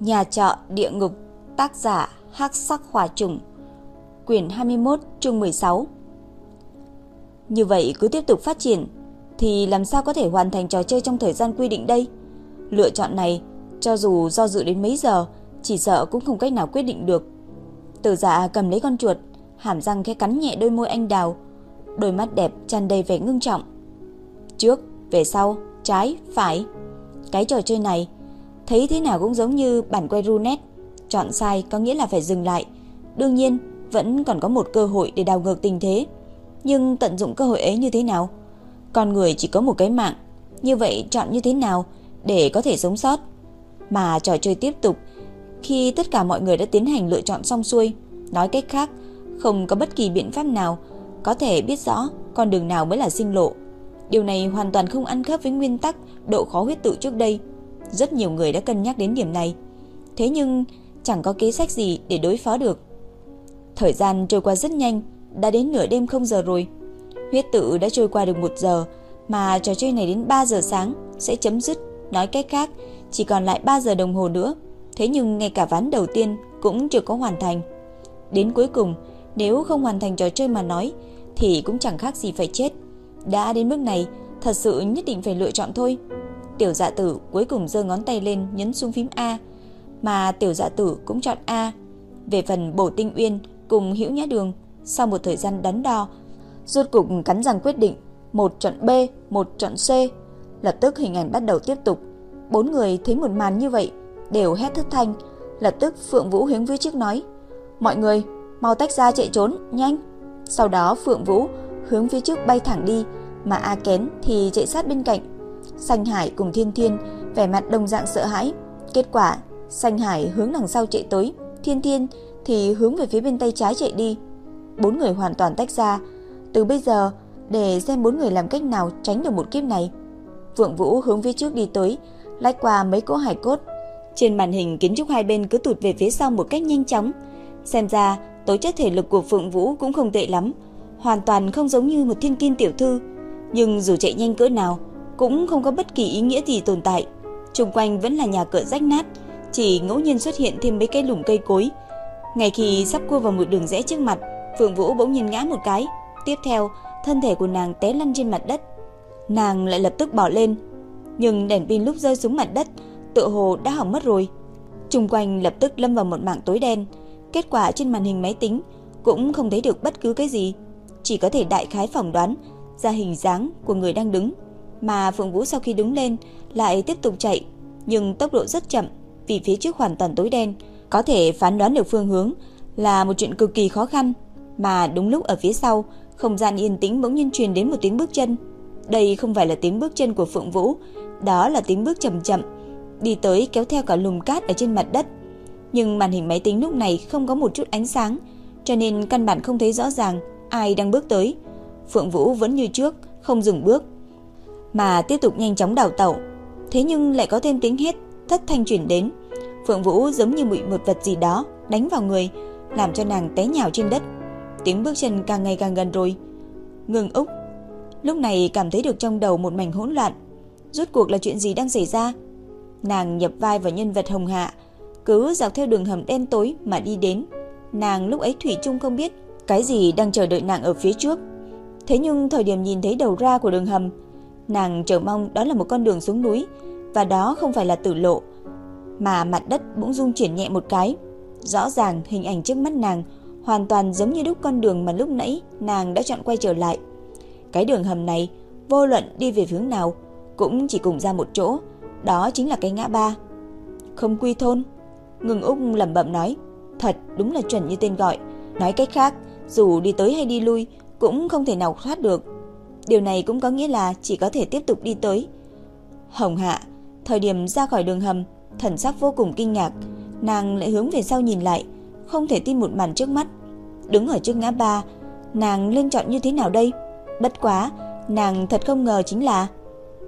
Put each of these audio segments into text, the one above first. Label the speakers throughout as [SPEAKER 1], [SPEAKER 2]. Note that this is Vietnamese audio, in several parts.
[SPEAKER 1] Nhà trọ địa ngục, tác giả Hắc Sắc Hỏa Trùng, quyển 21, chương 16. Như vậy cứ tiếp tục phát triển thì làm sao có thể hoàn thành trò chơi trong thời gian quy định đây? Lựa chọn này, cho dù do dự đến mấy giờ, chỉ sợ cũng không cách nào quyết định được. Tử Dạ cầm lấy con chuột, hàm răng khẽ cắn nhẹ đôi môi anh đào, đôi mắt đẹp tràn đầy vẻ ngưng trọng. Trước, về sau, trái, phải. Cái trò chơi này thấy thế nào cũng giống như bản quay roulette, chọn sai có nghĩa là phải dừng lại. Đương nhiên, vẫn còn có một cơ hội để đào ngược tình thế, nhưng tận dụng cơ hội ấy như thế nào? Con người chỉ có một cái mạng, như vậy chọn như thế nào để có thể sống sót? Mà trò chơi tiếp tục khi tất cả mọi người đã tiến hành lựa chọn xong xuôi, nói cách khác, không có bất kỳ biện pháp nào có thể biết rõ con đường nào mới là sinh lộ. Điều này hoàn toàn không ăn khớp với nguyên tắc độ khó huyết tự trước đây. Rất nhiều người đã cân nhắc đến điểm này. Thế nhưng chẳng có kế sách gì để đối phó được. Thời gian trôi qua rất nhanh, đã đến nửa đêm không giờ rồi. Huyết tự đã trôi qua được một giờ, mà trò chơi này đến 3 giờ sáng sẽ chấm dứt. Nói cách khác, chỉ còn lại 3 giờ đồng hồ nữa. Thế nhưng ngay cả ván đầu tiên cũng chưa có hoàn thành. Đến cuối cùng, nếu không hoàn thành trò chơi mà nói, thì cũng chẳng khác gì phải chết. Đã đến mức này, thật sự nhất định phải lựa chọn thôi. Tiểu dạ tử cuối cùng giơ ngón tay lên nhấn xuống phím A, mà tiểu dạ tử cũng chọn A. Về phần bổ tinh uyên cùng hữu nhã đường, sau một thời gian đắn đo, rốt cục cắn răng quyết định, một chọn B, một chọn C. Lập tức hình ảnh bắt đầu tiếp tục. Bốn người thấy một màn như vậy, đều hét thất thanh. Lập tức Phượng Vũ hướng phía trước nói, mọi người, mau tách ra chạy trốn, nhanh. Sau đó Phượng Vũ hướng phía trước bay thẳng đi, mà A Kén thì chạy sát bên cạnh. Sanh Hải cùng Thiên Thiên vẻ mặt đồng dạng sợ hãi. Kết quả, Sanh Hải hướng đằng sau chạy tới, Thiên Thiên thì hướng về phía bên tay trái chạy đi. Bốn người hoàn toàn tách ra. Từ bây giờ, để xem bốn người làm cách nào tránh được một kiếp này. Phượng Vũ hướng phía trước đi tới, lách qua mấy cỗ hải cốt. Trên màn hình kiến trúc hai bên cứ tụt về phía sau một cách nhanh chóng. Xem ra, tố chất thể lực của Phượng Vũ cũng không tệ lắm, hoàn toàn không giống như một thiên kim tiểu thư. Nhưng dù chạy nhanh cỡ nào, cũng không có bất kỳ ý nghĩa gì tồn tại. Xung quanh vẫn là nhà cửa rách nát, chỉ ngẫu nhiên xuất hiện thêm mấy cây lùm cây cối. Ngay khi sắp cua vào một đường rẽ trước mặt, Phượng Vũ bỗng nhiên ngã một cái, tiếp theo, thân thể của nàng té lăn trên mặt đất. Nàng lại lập tức bỏ lên, nhưng đèn pin lúc rơi xuống mặt đất, tựa hồ đã hỏng mất rồi. Xung quanh lập tức lâm vào một mảng tối đen, kết quả trên màn hình máy tính cũng không thấy được bất cứ cái gì, chỉ có thể đại khái phỏng đoán ra hình dáng của người đang đứng mà Phượng Vũ sau khi đứng lên lại tiếp tục chạy, nhưng tốc độ rất chậm vì phía trước hoàn toàn tối đen, có thể phán đoán được phương hướng là một chuyện cực kỳ khó khăn. Mà đúng lúc ở phía sau, không gian yên tĩnh bỗng nhiên truyền đến một tiếng bước chân. Đây không phải là tiếng bước chân của Phượng Vũ, đó là tiếng bước chậm chậm, đi tới kéo theo cả lùm cát ở trên mặt đất. Nhưng màn hình máy tính lúc này không có một chút ánh sáng, cho nên căn bản không thấy rõ ràng ai đang bước tới. Phượng Vũ vẫn như trước, không dừng bước, mà tiếp tục nhanh chóng đào tẩu. Thế nhưng lại có thêm tiếng hét thất thanh truyền đến. Phượng Vũ giống như bị một vật gì đó đánh vào người, làm cho nàng té nhào trên đất. Tiếng bước chân càng ngày càng gần rồi. Ngừng Úc lúc này cảm thấy được trong đầu một mảnh hỗn loạn. Rốt cuộc là chuyện gì đang xảy ra? Nàng nhập vai vào nhân vật Hồng Hạ, cứ dọc theo đường hầm đen tối mà đi đến. Nàng lúc ấy thủy chung không biết cái gì đang chờ đợi nàng ở phía trước. Thế nhưng thời điểm nhìn thấy đầu ra của đường hầm, Nàng chờ mong đó là một con đường xuống núi và đó không phải là tử lộ, mà mặt đất bỗng rung chuyển nhẹ một cái. Rõ ràng hình ảnh trước mắt nàng hoàn toàn giống như đúc con đường mà lúc nãy nàng đã chọn quay trở lại. Cái đường hầm này, vô luận đi về hướng nào, cũng chỉ cùng ra một chỗ, đó chính là cái ngã ba. Không quy thôn. Ngừng Úc lẩm bẩm nói, thật đúng là chuẩn như tên gọi. Nói cách khác, dù đi tới hay đi lui, cũng không thể nào thoát được. Điều này cũng có nghĩa là chỉ có thể tiếp tục đi tới. Hồng Hạ, thời điểm ra khỏi đường hầm, thần sắc vô cùng kinh ngạc, nàng lại hướng về sau nhìn lại, không thể tin một màn trước mắt. Đứng ở trước ngã ba, nàng lên chọn như thế nào đây? Bất quá, nàng thật không ngờ chính là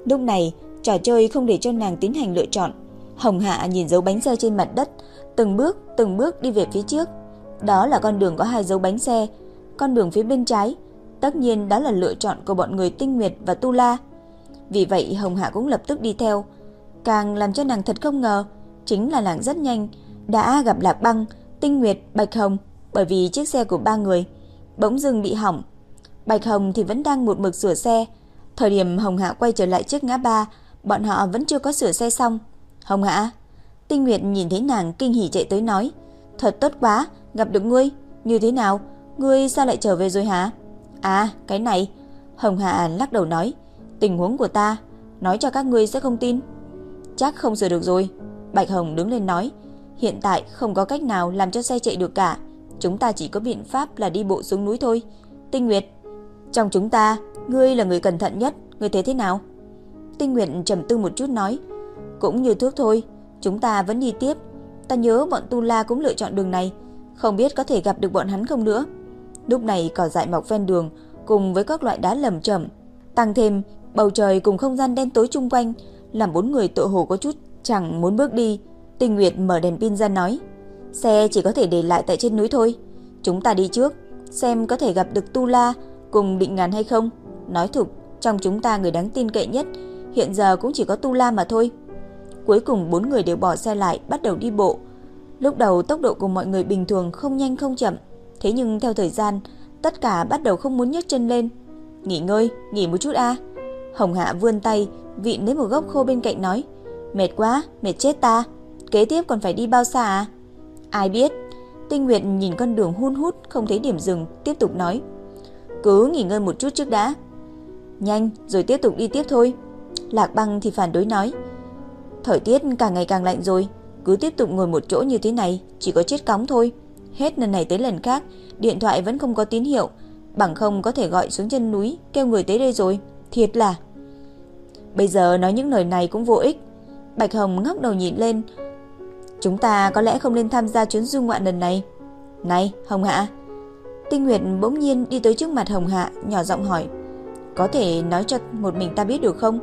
[SPEAKER 1] lúc này, trò chơi không để cho nàng tiến hành lựa chọn. Hồng Hạ nhìn dấu bánh xe trên mặt đất, từng bước, từng bước đi về phía trước. Đó là con đường có hai dấu bánh xe, con đường phía bên trái Tất nhiên đó là lựa chọn của bọn người Tinh Nguyệt và Tu La. Vì vậy Hồng Hạ cũng lập tức đi theo. Càng làm cho nàng thật không ngờ, chính là nàng rất nhanh đã gặp Lạc Băng, Tinh Nguyệt, Bạch Hồng bởi vì chiếc xe của ba người bỗng dưng bị hỏng. Bạch Hồng thì vẫn đang một mực sửa xe. Thời điểm Hồng Hạ quay trở lại trước ngã ba, bọn họ vẫn chưa có sửa xe xong. Hồng Hạ, Tinh Nguyệt nhìn thấy nàng kinh hỉ chạy tới nói, thật tốt quá, gặp được ngươi, như thế nào, ngươi sao lại trở về rồi hả? À, cái này, Hồng Hà lắc đầu nói, tình huống của ta, nói cho các ngươi sẽ không tin. Chắc không sửa được rồi. Bạch Hồng đứng lên nói, hiện tại không có cách nào làm cho xe chạy được cả. Chúng ta chỉ có biện pháp là đi bộ xuống núi thôi. Tinh Nguyệt, trong chúng ta, ngươi là người cẩn thận nhất, ngươi thấy thế nào? Tinh Nguyệt trầm tư một chút nói, cũng như thuốc thôi, chúng ta vẫn đi tiếp. Ta nhớ bọn Tu La cũng lựa chọn đường này, không biết có thể gặp được bọn hắn không nữa. Lúc này cỏ dại mọc ven đường cùng với các loại đá lầm chậm, tăng thêm bầu trời cùng không gian đen tối chung quanh, làm bốn người tự hồ có chút chẳng muốn bước đi. tình Nguyệt mở đèn pin ra nói, xe chỉ có thể để lại tại trên núi thôi, chúng ta đi trước, xem có thể gặp được Tu La cùng Định Ngàn hay không. Nói thực, trong chúng ta người đáng tin cậy nhất hiện giờ cũng chỉ có Tu La mà thôi. Cuối cùng bốn người đều bỏ xe lại, bắt đầu đi bộ. Lúc đầu tốc độ của mọi người bình thường không nhanh không chậm, thế nhưng theo thời gian, tất cả bắt đầu không muốn nhấc chân lên. Nghỉ ngơi, nghỉ một chút a. Hồng Hạ vươn tay, vịn lấy một gốc khô bên cạnh nói, mệt quá, mệt chết ta. Kế tiếp còn phải đi bao xa à? Ai biết? Tinh Nguyệt nhìn con đường hun hút không thấy điểm dừng, tiếp tục nói, cứ nghỉ ngơi một chút trước đã. Nhanh, rồi tiếp tục đi tiếp thôi. Lạc Băng thì phản đối nói, thời tiết càng ngày càng lạnh rồi, cứ tiếp tục ngồi một chỗ như thế này, chỉ có chết cóng thôi. Hết lần này tới lần khác, điện thoại vẫn không có tín hiệu, bằng không có thể gọi xuống chân núi kêu người tới đây rồi. Thiệt là. Bây giờ nói những lời này cũng vô ích. Bạch Hồng ngóc đầu nhìn lên. Chúng ta có lẽ không nên tham gia chuyến du ngoạn lần này. Này Hồng Hạ. Tinh Nguyệt bỗng nhiên đi tới trước mặt Hồng Hạ Nhỏ giọng hỏi. Có thể nói cho một mình ta biết được không?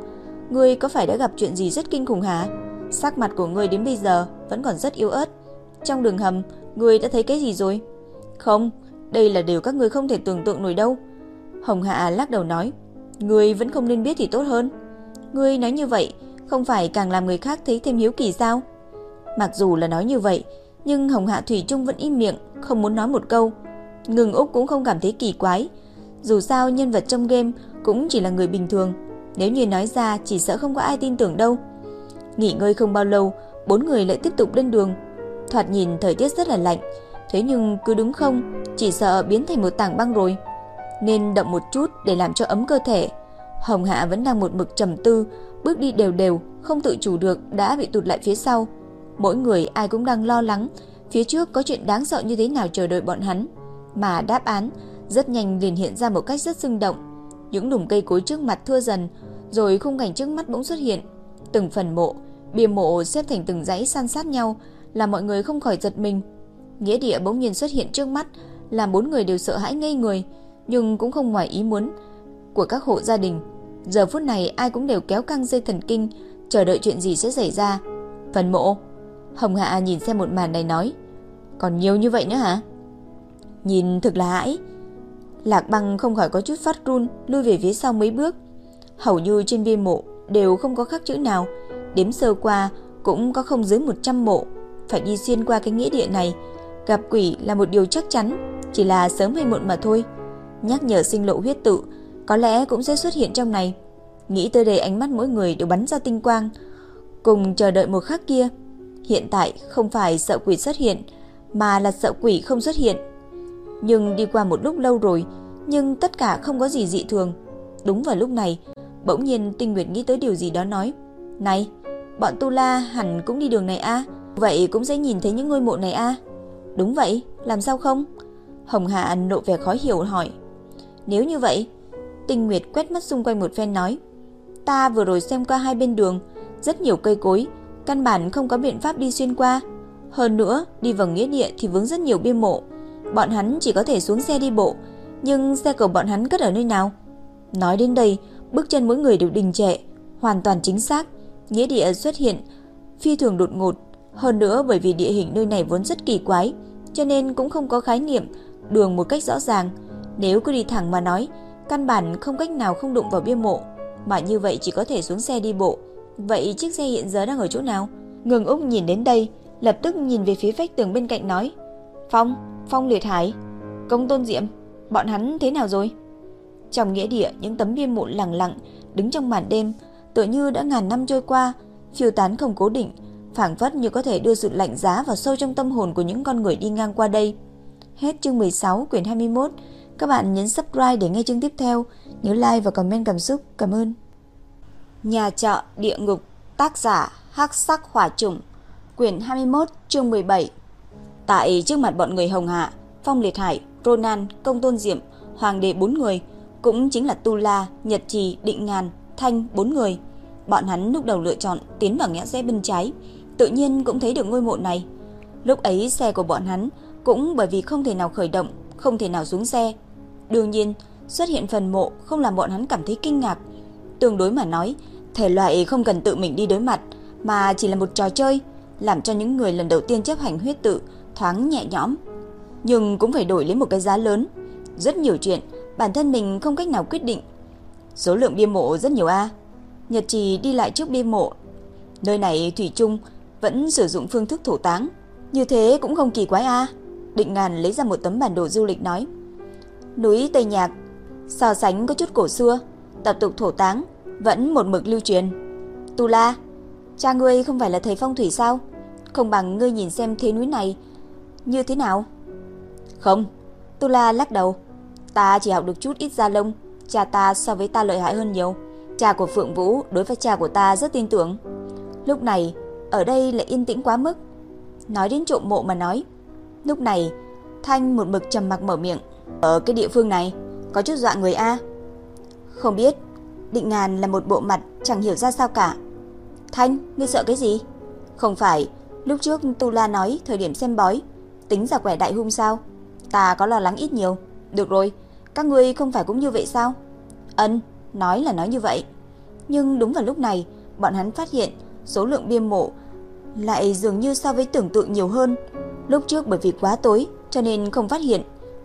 [SPEAKER 1] Ngươi có phải đã gặp chuyện gì rất kinh khủng hả? Sắc mặt của ngươi đến bây giờ Vẫn còn rất yếu ớt. Trong đường hầm Ngươi đã thấy cái gì rồi? Không, Đây là điều các ngươi không thể tưởng tượng nổi đâu. Hồng Hạ lắc đầu nói, Ngươi vẫn không nên biết thì tốt hơn. Ngươi nói như vậy, Không phải càng làm người khác thấy thêm hiếu kỳ sao? Mặc dù là nói như vậy, Nhưng Hồng Hạ Thủy Trung vẫn im miệng, Không muốn nói một câu. Ngừng Úc cũng không cảm thấy kỳ quái. Dù sao nhân vật trong game Cũng chỉ là người bình thường. Nếu như nói ra chỉ sợ không có ai tin tưởng đâu. Nghỉ ngơi không bao lâu, Bốn người lại tiếp tục lên đường. Thoạt nhìn thời tiết rất là lạnh Thế nhưng cứ đứng không Chỉ sợ biến thành một tảng băng rồi Nên động một chút để làm cho ấm cơ thể Hồng Hạ vẫn đang một mực trầm tư, bước đi đều đều, không tự chủ được đã bị tụt lại phía sau. Mỗi người ai cũng đang lo lắng, phía trước có chuyện đáng sợ như thế nào chờ đợi bọn hắn. Mà đáp án rất nhanh liền hiện ra một cách rất sinh động. Những đùm cây cối trước mặt thưa dần, rồi khung cảnh trước mắt bỗng xuất hiện. Từng phần mộ, bia mộ xếp thành từng dãy san sát nhau, làm mọi người không khỏi giật mình. Nghĩa địa bỗng nhiên xuất hiện trước mắt, làm bốn người đều sợ hãi ngây người, nhưng cũng không ngoài ý muốn của các hộ gia đình. Giờ phút này ai cũng đều kéo căng dây thần kinh, chờ đợi chuyện gì sẽ xảy ra. Phần mộ. Hồng Hạ nhìn xem một màn này nói. Còn nhiều như vậy nữa hả? Nhìn thực là hãi. Lạc băng không khỏi có chút phát run, lui về phía sau mấy bước. Hầu như trên bia mộ đều không có khắc chữ nào. Đếm sơ qua cũng có không dưới 100 mộ. Phải đi xuyên qua cái nghĩa địa này. Gặp quỷ là một điều chắc chắn, chỉ là sớm hay muộn mà thôi. Nhắc nhở sinh lộ huyết tự có lẽ cũng sẽ xuất hiện trong này. Nghĩ tới đây ánh mắt mỗi người đều bắn ra tinh quang, cùng chờ đợi một khắc kia. Hiện tại không phải sợ quỷ xuất hiện, mà là sợ quỷ không xuất hiện. Nhưng đi qua một lúc lâu rồi, nhưng tất cả không có gì dị thường. Đúng vào lúc này, bỗng nhiên Tinh Nguyệt nghĩ tới điều gì đó nói: "Này, bọn Tu La hẳn cũng đi đường này a, vậy cũng sẽ nhìn thấy những ngôi mộ này a." "Đúng vậy, làm sao không?" Hồng Hạ nộ vẻ khó hiểu hỏi. "Nếu như vậy, Tinh Nguyệt quét mắt xung quanh một phen nói Ta vừa rồi xem qua hai bên đường Rất nhiều cây cối Căn bản không có biện pháp đi xuyên qua Hơn nữa đi vào nghĩa địa thì vướng rất nhiều bia mộ Bọn hắn chỉ có thể xuống xe đi bộ Nhưng xe của bọn hắn cất ở nơi nào Nói đến đây Bước chân mỗi người đều đình trệ Hoàn toàn chính xác Nghĩa địa xuất hiện Phi thường đột ngột hơn nữa bởi vì địa hình nơi này vốn rất kỳ quái Cho nên cũng không có khái niệm Đường một cách rõ ràng. Nếu cứ đi thẳng mà nói Căn bản không cách nào không đụng vào bia mộ Mà như vậy chỉ có thể xuống xe đi bộ. Vậy chiếc xe hiện giờ đang ở chỗ nào? Ngừng Úc nhìn đến đây, lập tức nhìn về phía vách tường bên cạnh nói: "Phong, Phong Liệt Hải, Công Tôn Diệm, bọn hắn thế nào rồi?" Trong nghĩa địa, những tấm bia mộ lặng lặng đứng trong màn đêm, tựa như đã ngàn năm trôi qua, phiêu tán không cố định, phảng phất như có thể đưa sự lạnh giá vào sâu trong tâm hồn của những con người đi ngang qua đây. Hết chương 16 quyển 21. Các bạn nhấn subscribe để nghe chương tiếp theo, nhớ like và comment cảm xúc. Cảm ơn. Nhà trọ địa ngục, tác giả Hắc Sắc Hỏa Trùng, quyển 21, chương 17. Tại trước mặt bọn người Hồng Hạ, Phong Liệt Hải, Ronan, Công Tôn Diệm, Hoàng đế bốn người, cũng chính là Tu La, Nhật Trì, Định Ngàn, Thanh bốn người. Bọn hắn lúc đầu lựa chọn tiến vào ngã rẽ bên trái, tự nhiên cũng thấy được ngôi mộ này. Lúc ấy xe của bọn hắn cũng bởi vì không thể nào khởi động, không thể nào xuống xe. Đương nhiên, xuất hiện phần mộ không làm bọn hắn cảm thấy kinh ngạc. Tương đối mà nói, thể loại không cần tự mình đi đối mặt, mà chỉ là một trò chơi, làm cho những người lần đầu tiên chấp hành huyết tự thoáng nhẹ nhõm. Nhưng cũng phải đổi lấy một cái giá lớn. Rất nhiều chuyện, bản thân mình không cách nào quyết định. Số lượng bia mộ rất nhiều a. Nhật Trì đi lại trước bia mộ. Nơi này thủy chung vẫn sử dụng phương thức thổ táng, như thế cũng không kỳ quái a. Định Ngàn lấy ra một tấm bản đồ du lịch nói: Núi Tây Nhạc so sánh có chút cổ xưa, tập tục thổ táng vẫn một mực lưu truyền. Tu La, cha ngươi không phải là thầy phong thủy sao? Không bằng ngươi nhìn xem thế núi này như thế nào? Không, Tu La lắc đầu. Ta chỉ học được chút ít da lông, cha ta so với ta lợi hại hơn nhiều. Cha của Phượng Vũ đối với cha của ta rất tin tưởng. Lúc này, ở đây lại yên tĩnh quá mức. Nói đến trộm mộ mà nói. Lúc này, Thanh một mực trầm mặc mở miệng. Ở cái địa phương này, có chút dọa người A. Không biết, Định Ngàn là một bộ mặt chẳng hiểu ra sao cả. Thanh, ngươi sợ cái gì? Không phải, lúc trước Tu La nói thời điểm xem bói, tính ra quẻ đại hung sao? Ta có lo lắng ít nhiều. Được rồi, các ngươi không phải cũng như vậy sao? Ân, nói là nói như vậy. Nhưng đúng vào lúc này, bọn hắn phát hiện số lượng bia mộ lại dường như so với tưởng tượng nhiều hơn. Lúc trước bởi vì quá tối cho nên không phát hiện,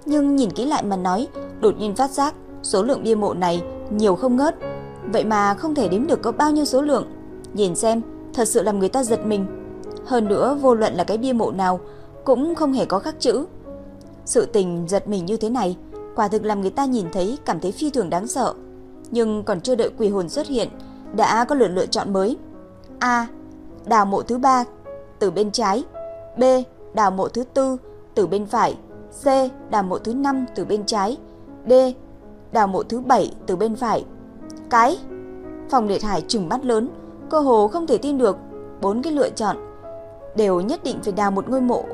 [SPEAKER 1] nhưng nhìn kỹ lại mà nói, đột nhiên phát giác số lượng bia mộ này nhiều không ngớt. Vậy mà không thể đếm được có bao nhiêu số lượng. Nhìn xem, thật sự làm người ta giật mình. Hơn nữa, vô luận là cái bia mộ nào cũng không hề có khắc chữ. Sự tình giật mình như thế này, quả thực làm người ta nhìn thấy cảm thấy phi thường đáng sợ. Nhưng còn chưa đợi quỷ hồn xuất hiện, đã có lượt lựa chọn mới. A. Đào mộ thứ ba từ bên trái. B. Đào mộ thứ tư từ bên phải. C. Đào mộ thứ năm từ bên trái. D. Đào mộ thứ bảy từ bên phải. Cái Phòng liệt hải trừng mắt lớn, cơ hồ không thể tin được, bốn cái lựa chọn đều nhất định phải đào một ngôi mộ.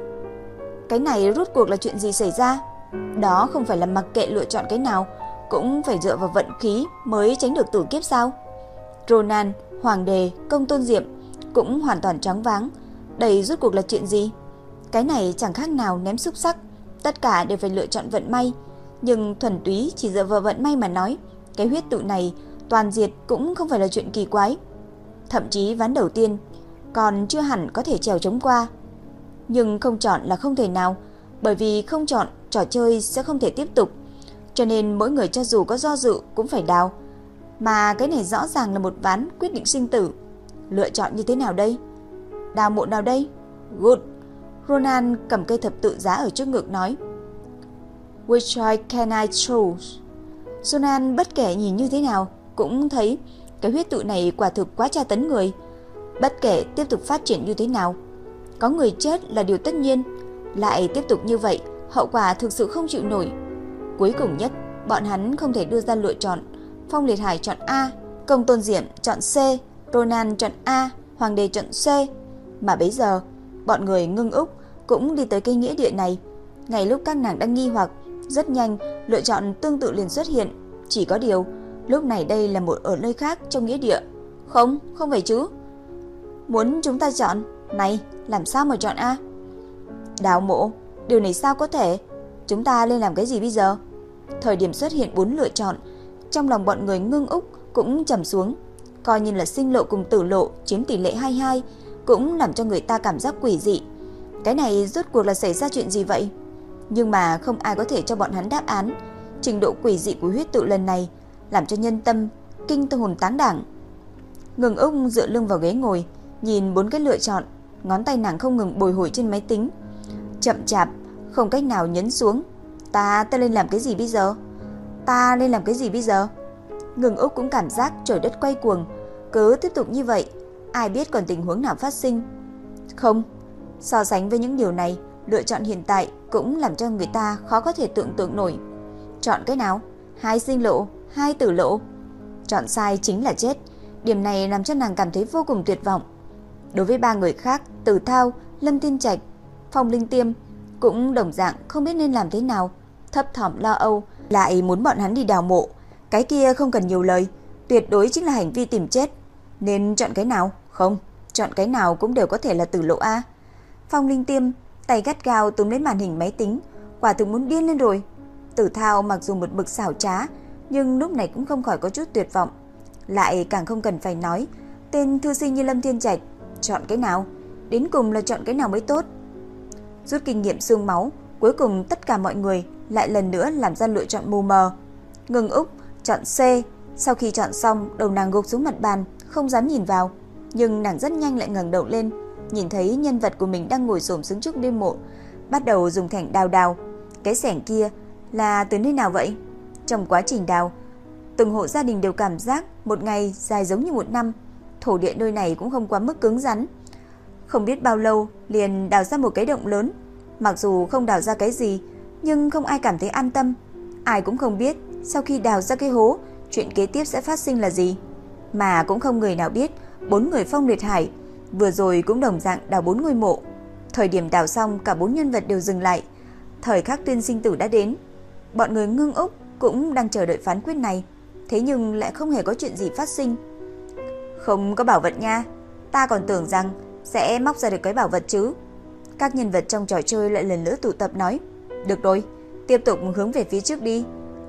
[SPEAKER 1] Cái này rốt cuộc là chuyện gì xảy ra? Đó không phải là mặc kệ lựa chọn cái nào, cũng phải dựa vào vận khí mới tránh được tử kiếp sao? Ronan, Hoàng Đề, Công Tôn Diệm cũng hoàn toàn trắng váng. Đây rốt cuộc là chuyện gì? Cái này chẳng khác nào ném xúc sắc, tất cả đều phải lựa chọn vận may. Nhưng thuần túy chỉ dựa vào vận may mà nói, cái huyết tụ này toàn diệt cũng không phải là chuyện kỳ quái. Thậm chí ván đầu tiên còn chưa hẳn có thể trèo chống qua. Nhưng không chọn là không thể nào, bởi vì không chọn trò chơi sẽ không thể tiếp tục. Cho nên mỗi người cho dù có do dự cũng phải đào. Mà cái này rõ ràng là một ván quyết định sinh tử. Lựa chọn như thế nào đây? Đào mộ nào đây? Good. Ronan cầm cây thập tự giá ở trước ngực nói. Which I can I choose? Ronan bất kể nhìn như thế nào cũng thấy cái huyết tự này quả thực quá tra tấn người. Bất kể tiếp tục phát triển như thế nào, có người chết là điều tất nhiên, lại tiếp tục như vậy, hậu quả thực sự không chịu nổi. Cuối cùng nhất, bọn hắn không thể đưa ra lựa chọn. Phong Liệt Hải chọn A, Công Tôn Diệm chọn C, Ronan chọn A, Hoàng Đế chọn C. Mà bây giờ, bọn người ngưng úc cũng đi tới cây nghĩa địa này. Ngay lúc các nàng đang nghi hoặc, rất nhanh lựa chọn tương tự liền xuất hiện. Chỉ có điều, lúc này đây là một ở nơi khác trong nghĩa địa. Không, không phải chứ. Muốn chúng ta chọn, này, làm sao mà chọn A? Đào mộ, điều này sao có thể? Chúng ta nên làm cái gì bây giờ? Thời điểm xuất hiện bốn lựa chọn, trong lòng bọn người ngưng úc cũng trầm xuống, coi như là sinh lộ cùng tử lộ chiếm tỷ lệ 22, cũng làm cho người ta cảm giác quỷ dị. Cái này rốt cuộc là xảy ra chuyện gì vậy? Nhưng mà không ai có thể cho bọn hắn đáp án. Trình độ quỷ dị của huyết tự lần này làm cho nhân tâm kinh hồn tán đảng. Ngừng ung dựa lưng vào ghế ngồi, nhìn bốn cái lựa chọn ngón tay nàng không ngừng bồi hồi trên máy tính. Chậm chạp, không cách nào nhấn xuống. Ta, ta nên làm cái gì bây giờ? Ta nên làm cái gì bây giờ? Ngừng Úc cũng cảm giác trời đất quay cuồng. Cứ tiếp tục như vậy, ai biết còn tình huống nào phát sinh. Không, so sánh với những điều này, lựa chọn hiện tại cũng làm cho người ta khó có thể tưởng tượng nổi. Chọn cái nào? Hai sinh lộ, hai tử lộ. Chọn sai chính là chết. Điểm này làm cho nàng cảm thấy vô cùng tuyệt vọng. Đối với ba người khác, Tử Thao, Lâm Thiên Trạch, Phong Linh Tiêm cũng đồng dạng không biết nên làm thế nào, thấp thỏm lo âu, lại muốn bọn hắn đi đào mộ. Cái kia không cần nhiều lời, tuyệt đối chính là hành vi tìm chết. Nên chọn cái nào? Không, chọn cái nào cũng đều có thể là tử lộ A. Phong Linh Tiêm tay gắt gao túm lấy màn hình máy tính, quả thực muốn điên lên rồi. Tử Thao mặc dù một bực xảo trá, nhưng lúc này cũng không khỏi có chút tuyệt vọng. Lại càng không cần phải nói, tên thư sinh như Lâm Thiên Trạch, chọn cái nào? Đến cùng là chọn cái nào mới tốt? Rút kinh nghiệm xương máu, cuối cùng tất cả mọi người lại lần nữa làm ra lựa chọn mù mờ. Ngừng Úc chọn C, sau khi chọn xong, đầu nàng gục xuống mặt bàn, không dám nhìn vào, nhưng nàng rất nhanh lại ngẩng đầu lên, nhìn thấy nhân vật của mình đang ngồi xổm xuống trước đêm mộ, bắt đầu dùng thành đào đào. Cái xẻng kia là từ nơi nào vậy? Trong quá trình đào, từng hộ gia đình đều cảm giác một ngày dài giống như một năm. Thổ địa nơi này cũng không quá mức cứng rắn. Không biết bao lâu liền đào ra một cái động lớn. Mặc dù không đào ra cái gì, nhưng không ai cảm thấy an tâm. Ai cũng không biết sau khi đào ra cái hố, chuyện kế tiếp sẽ phát sinh là gì. Mà cũng không người nào biết, bốn người phong liệt hải vừa rồi cũng đồng dạng đào bốn ngôi mộ. Thời điểm đào xong, cả bốn nhân vật đều dừng lại. Thời khắc tuyên sinh tử đã đến. Bọn người ngưng úc cũng đang chờ đợi phán quyết này, thế nhưng lại không hề có chuyện gì phát sinh. Không có bảo vật nha, ta còn tưởng rằng sẽ móc ra được cái bảo vật chứ. Các nhân vật trong trò chơi lại lần nữa tụ tập nói, được rồi, tiếp tục hướng về phía trước đi,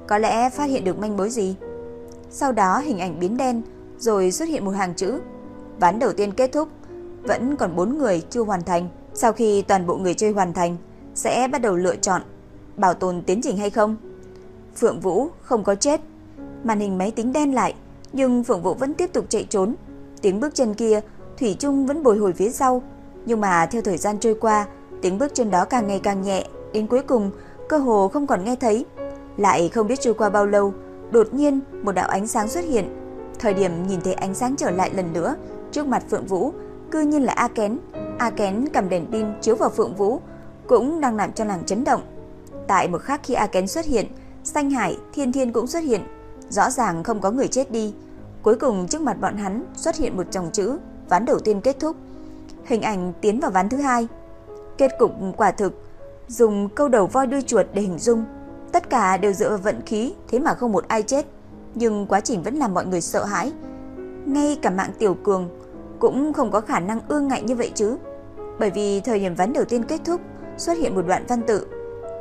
[SPEAKER 1] có lẽ phát hiện được manh mối gì. Sau đó hình ảnh biến đen, rồi xuất hiện một hàng chữ. Ván đầu tiên kết thúc, vẫn còn 4 người chưa hoàn thành. Sau khi toàn bộ người chơi hoàn thành, sẽ bắt đầu lựa chọn bảo tồn tiến trình hay không. Phượng Vũ không có chết. Màn hình máy tính đen lại, nhưng Phượng Vũ vẫn tiếp tục chạy trốn. Tiếng bước chân kia, Thủy Trung vẫn bồi hồi phía sau. Nhưng mà theo thời gian trôi qua, tiếng bước chân đó càng ngày càng nhẹ, đến cuối cùng cơ hồ không còn nghe thấy. Lại không biết trôi qua bao lâu, đột nhiên một đạo ánh sáng xuất hiện. Thời điểm nhìn thấy ánh sáng trở lại lần nữa, trước mặt Phượng Vũ, cư nhiên là A Kén. A Kén cầm đèn pin chiếu vào Phượng Vũ, cũng đang làm cho nàng chấn động. Tại một khắc khi A Kén xuất hiện, Xanh Hải, Thiên Thiên cũng xuất hiện, rõ ràng không có người chết đi. Cuối cùng trước mặt bọn hắn xuất hiện một dòng chữ, ván đầu tiên kết thúc. Hình ảnh tiến vào ván thứ hai. Kết cục quả thực dùng câu đầu voi đuôi chuột để hình dung, tất cả đều dựa vào vận khí, thế mà không một ai chết, nhưng quá trình vẫn làm mọi người sợ hãi. Ngay cả mạng Tiểu Cường cũng không có khả năng ương ngạnh như vậy chứ. Bởi vì thời điểm ván đầu tiên kết thúc, xuất hiện một đoạn văn tự.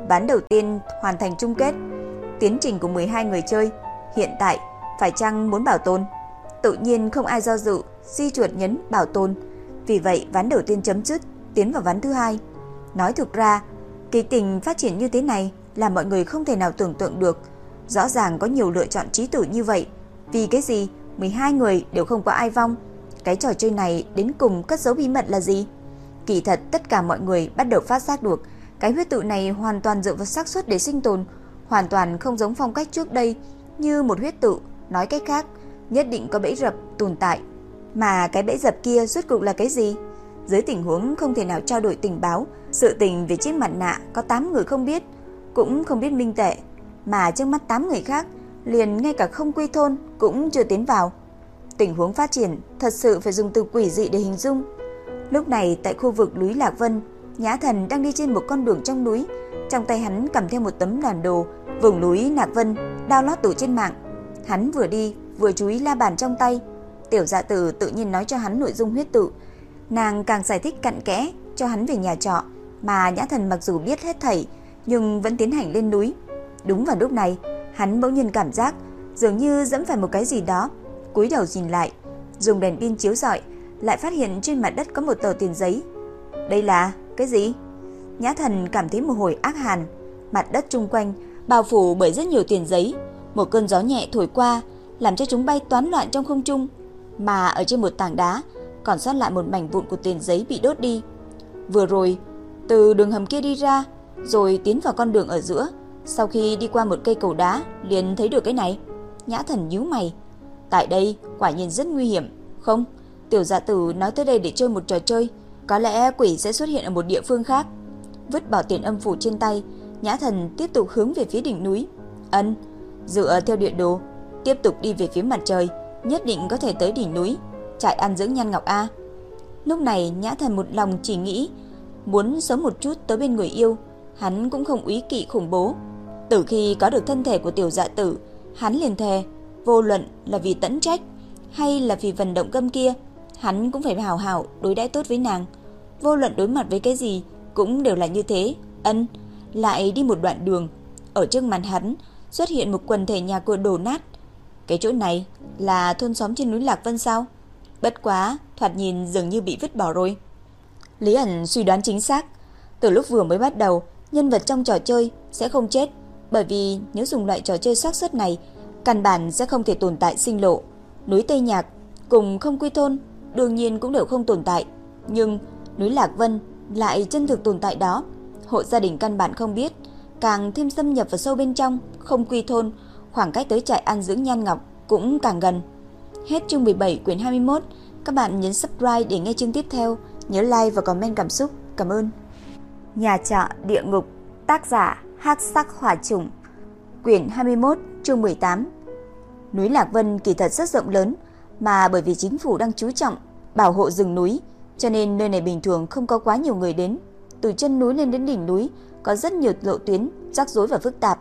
[SPEAKER 1] Ván đầu tiên hoàn thành chung kết, tiến trình của 12 người chơi, hiện tại phải chăng muốn bảo tồn? Tự nhiên không ai do dự, di chuột nhấn bảo tồn. Vì vậy ván đầu tiên chấm dứt, tiến vào ván thứ hai. Nói thực ra, kỳ tình phát triển như thế này là mọi người không thể nào tưởng tượng được. Rõ ràng có nhiều lựa chọn trí tử như vậy. Vì cái gì? 12 người đều không có ai vong. Cái trò chơi này đến cùng cất dấu bí mật là gì? Kỳ thật tất cả mọi người bắt đầu phát giác được, cái huyết tự này hoàn toàn dựa vào xác suất để sinh tồn, hoàn toàn không giống phong cách trước đây như một huyết tự, nói cách khác, nhất định có bẫy rập tồn tại. Mà cái bẫy dập kia rốt cuộc là cái gì? Dưới tình huống không thể nào trao đổi tình báo, sự tình về chiếc mặt nạ có 8 người không biết, cũng không biết minh tệ, mà trước mắt 8 người khác liền ngay cả không quy thôn cũng chưa tiến vào. Tình huống phát triển thật sự phải dùng từ quỷ dị để hình dung. Lúc này tại khu vực núi Lạc Vân, Nhã Thần đang đi trên một con đường trong núi, trong tay hắn cầm theo một tấm bản đồ vùng núi Lạc Vân download từ trên mạng. Hắn vừa đi vừa chú ý la bàn trong tay. Tiểu Dạ Tử tự nhiên nói cho hắn nội dung huyết tự. Nàng càng giải thích cặn kẽ cho hắn về nhà trọ, mà Nhã Thần mặc dù biết hết thảy nhưng vẫn tiến hành lên núi. Đúng vào lúc này, hắn bỗng nhiên cảm giác dường như dẫm phải một cái gì đó, cúi đầu nhìn lại, dùng đèn pin chiếu rọi, lại phát hiện trên mặt đất có một tờ tiền giấy. Đây là cái gì? Nhã Thần cảm thấy một hồi ác hàn, mặt đất chung quanh bao phủ bởi rất nhiều tiền giấy, một cơn gió nhẹ thổi qua, làm cho chúng bay toán loạn trong không trung, mà ở trên một tảng đá, còn sót lại một mảnh vụn của tiền giấy bị đốt đi. Vừa rồi, từ đường hầm kia đi ra, rồi tiến vào con đường ở giữa, sau khi đi qua một cây cầu đá, liền thấy được cái này. Nhã thần nhíu mày. Tại đây, quả nhiên rất nguy hiểm. Không, tiểu dạ tử nói tới đây để chơi một trò chơi. Có lẽ quỷ sẽ xuất hiện ở một địa phương khác. Vứt bỏ tiền âm phủ trên tay, Nhã thần tiếp tục hướng về phía đỉnh núi. Ân, dựa theo địa đồ, tiếp tục đi về phía mặt trời, nhất định có thể tới đỉnh núi, trại ăn dưỡng nhan ngọc A. Lúc này Nhã thần một lòng chỉ nghĩ muốn sớm một chút tới bên người yêu, hắn cũng không úy kỵ khủng bố. Từ khi có được thân thể của tiểu dạ tử, hắn liền thề, vô luận là vì tẫn trách hay là vì vận động cơm kia, hắn cũng phải hào hảo đối đãi tốt với nàng. Vô luận đối mặt với cái gì cũng đều là như thế. Ân, lại đi một đoạn đường, ở trước mặt hắn xuất hiện một quần thể nhà cửa đổ nát. Cái chỗ này là thôn xóm trên núi Lạc Vân sao? Bất quá, thoạt nhìn dường như bị vứt bỏ rồi. Lý ẩn suy đoán chính xác. Từ lúc vừa mới bắt đầu, nhân vật trong trò chơi sẽ không chết bởi vì nếu dùng loại trò chơi xác suất này, căn bản sẽ không thể tồn tại sinh lộ. Núi Tây Nhạc cùng không quy thôn đương nhiên cũng đều không tồn tại, nhưng núi Lạc Vân lại chân thực tồn tại đó. Hộ gia đình căn bản không biết, càng thêm xâm nhập vào sâu bên trong, không quy thôn, khoảng cách tới trại ăn dưỡng Nhan Ngọc cũng càng gần. Hết chương 17 quyển 21, các bạn nhấn subscribe để nghe chương tiếp theo, nhớ like và comment cảm xúc. Cảm ơn. Nhà trọ địa ngục, tác giả Hắc sắc hỏa trùng. Quyển 21, chương 18. Núi Lạc Vân kỳ thật rất rộng lớn, mà bởi vì chính phủ đang chú trọng bảo hộ rừng núi, cho nên nơi này bình thường không có quá nhiều người đến. Từ chân núi lên đến đỉnh núi có rất nhiều lộ tuyến rắc rối và phức tạp,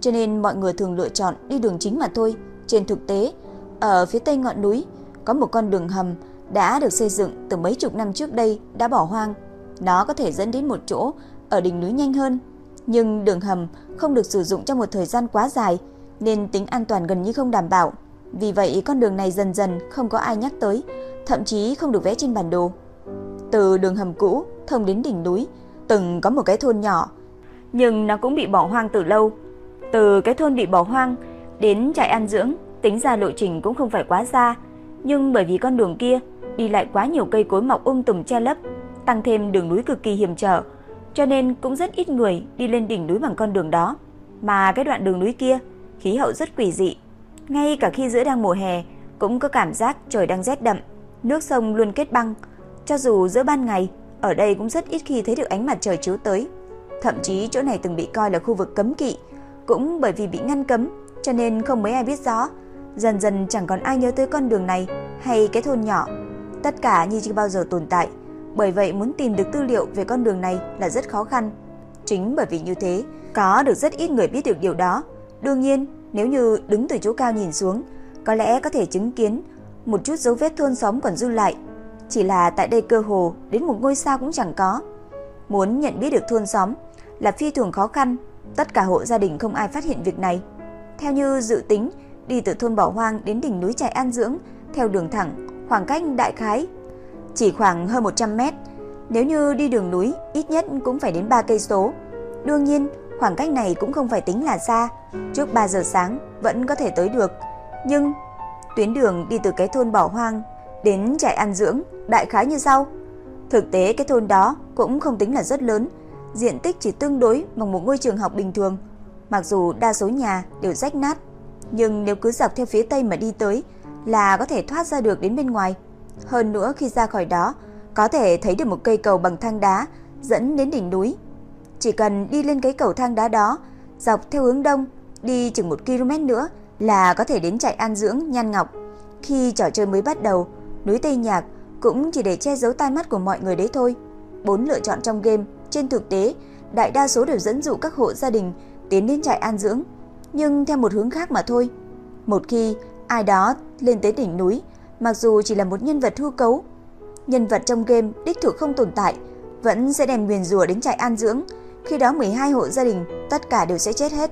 [SPEAKER 1] cho nên mọi người thường lựa chọn đi đường chính mà thôi. Trên thực tế, ở phía tây ngọn núi có một con đường hầm đã được xây dựng từ mấy chục năm trước đây đã bỏ hoang. Nó có thể dẫn đến một chỗ ở đỉnh núi nhanh hơn nhưng đường hầm không được sử dụng trong một thời gian quá dài nên tính an toàn gần như không đảm bảo. Vì vậy con đường này dần dần không có ai nhắc tới, thậm chí không được vẽ trên bản đồ. Từ đường hầm cũ thông đến đỉnh núi, từng có một cái thôn nhỏ, nhưng nó cũng bị bỏ hoang từ lâu. Từ cái thôn bị bỏ hoang đến trại ăn dưỡng, tính ra lộ trình cũng không phải quá xa, nhưng bởi vì con đường kia đi lại quá nhiều cây cối mọc um tùm che lấp, tăng thêm đường núi cực kỳ hiểm trở, cho nên cũng rất ít người đi lên đỉnh núi bằng con đường đó. Mà cái đoạn đường núi kia, khí hậu rất quỷ dị. Ngay cả khi giữa đang mùa hè, cũng có cảm giác trời đang rét đậm, nước sông luôn kết băng. Cho dù giữa ban ngày, ở đây cũng rất ít khi thấy được ánh mặt trời chiếu tới. Thậm chí chỗ này từng bị coi là khu vực cấm kỵ, cũng bởi vì bị ngăn cấm, cho nên không mấy ai biết rõ. Dần dần chẳng còn ai nhớ tới con đường này hay cái thôn nhỏ. Tất cả như chưa bao giờ tồn tại. Bởi vậy muốn tìm được tư liệu về con đường này là rất khó khăn. Chính bởi vì như thế, có được rất ít người biết được điều đó. Đương nhiên, nếu như đứng từ chỗ cao nhìn xuống, có lẽ có thể chứng kiến một chút dấu vết thôn xóm còn dư lại. Chỉ là tại đây cơ hồ đến một ngôi sao cũng chẳng có. Muốn nhận biết được thôn xóm là phi thường khó khăn, tất cả hộ gia đình không ai phát hiện việc này. Theo như dự tính, đi từ thôn Bỏ Hoang đến đỉnh núi Trại An Dưỡng theo đường thẳng, khoảng cách đại khái chỉ khoảng hơn 100 mét. Nếu như đi đường núi, ít nhất cũng phải đến 3 cây số. Đương nhiên, khoảng cách này cũng không phải tính là xa, trước 3 giờ sáng vẫn có thể tới được. Nhưng tuyến đường đi từ cái thôn bỏ hoang đến trại ăn dưỡng đại khái như sau. Thực tế cái thôn đó cũng không tính là rất lớn, diện tích chỉ tương đối bằng một ngôi trường học bình thường. Mặc dù đa số nhà đều rách nát, nhưng nếu cứ dọc theo phía tây mà đi tới là có thể thoát ra được đến bên ngoài. Hơn nữa khi ra khỏi đó, có thể thấy được một cây cầu bằng thang đá dẫn đến đỉnh núi. Chỉ cần đi lên cái cầu thang đá đó, dọc theo hướng đông, đi chừng 1 km nữa là có thể đến trại an dưỡng Nhan Ngọc. Khi trò chơi mới bắt đầu, núi Tây Nhạc cũng chỉ để che giấu tai mắt của mọi người đấy thôi. Bốn lựa chọn trong game, trên thực tế, đại đa số đều dẫn dụ các hộ gia đình tiến đến trại an dưỡng, nhưng theo một hướng khác mà thôi. Một khi ai đó lên tới đỉnh núi Mặc dù chỉ là một nhân vật hư cấu, nhân vật trong game đích thực không tồn tại, vẫn sẽ đem nguyền rủa đến trại an dưỡng, khi đó 12 hộ gia đình tất cả đều sẽ chết hết.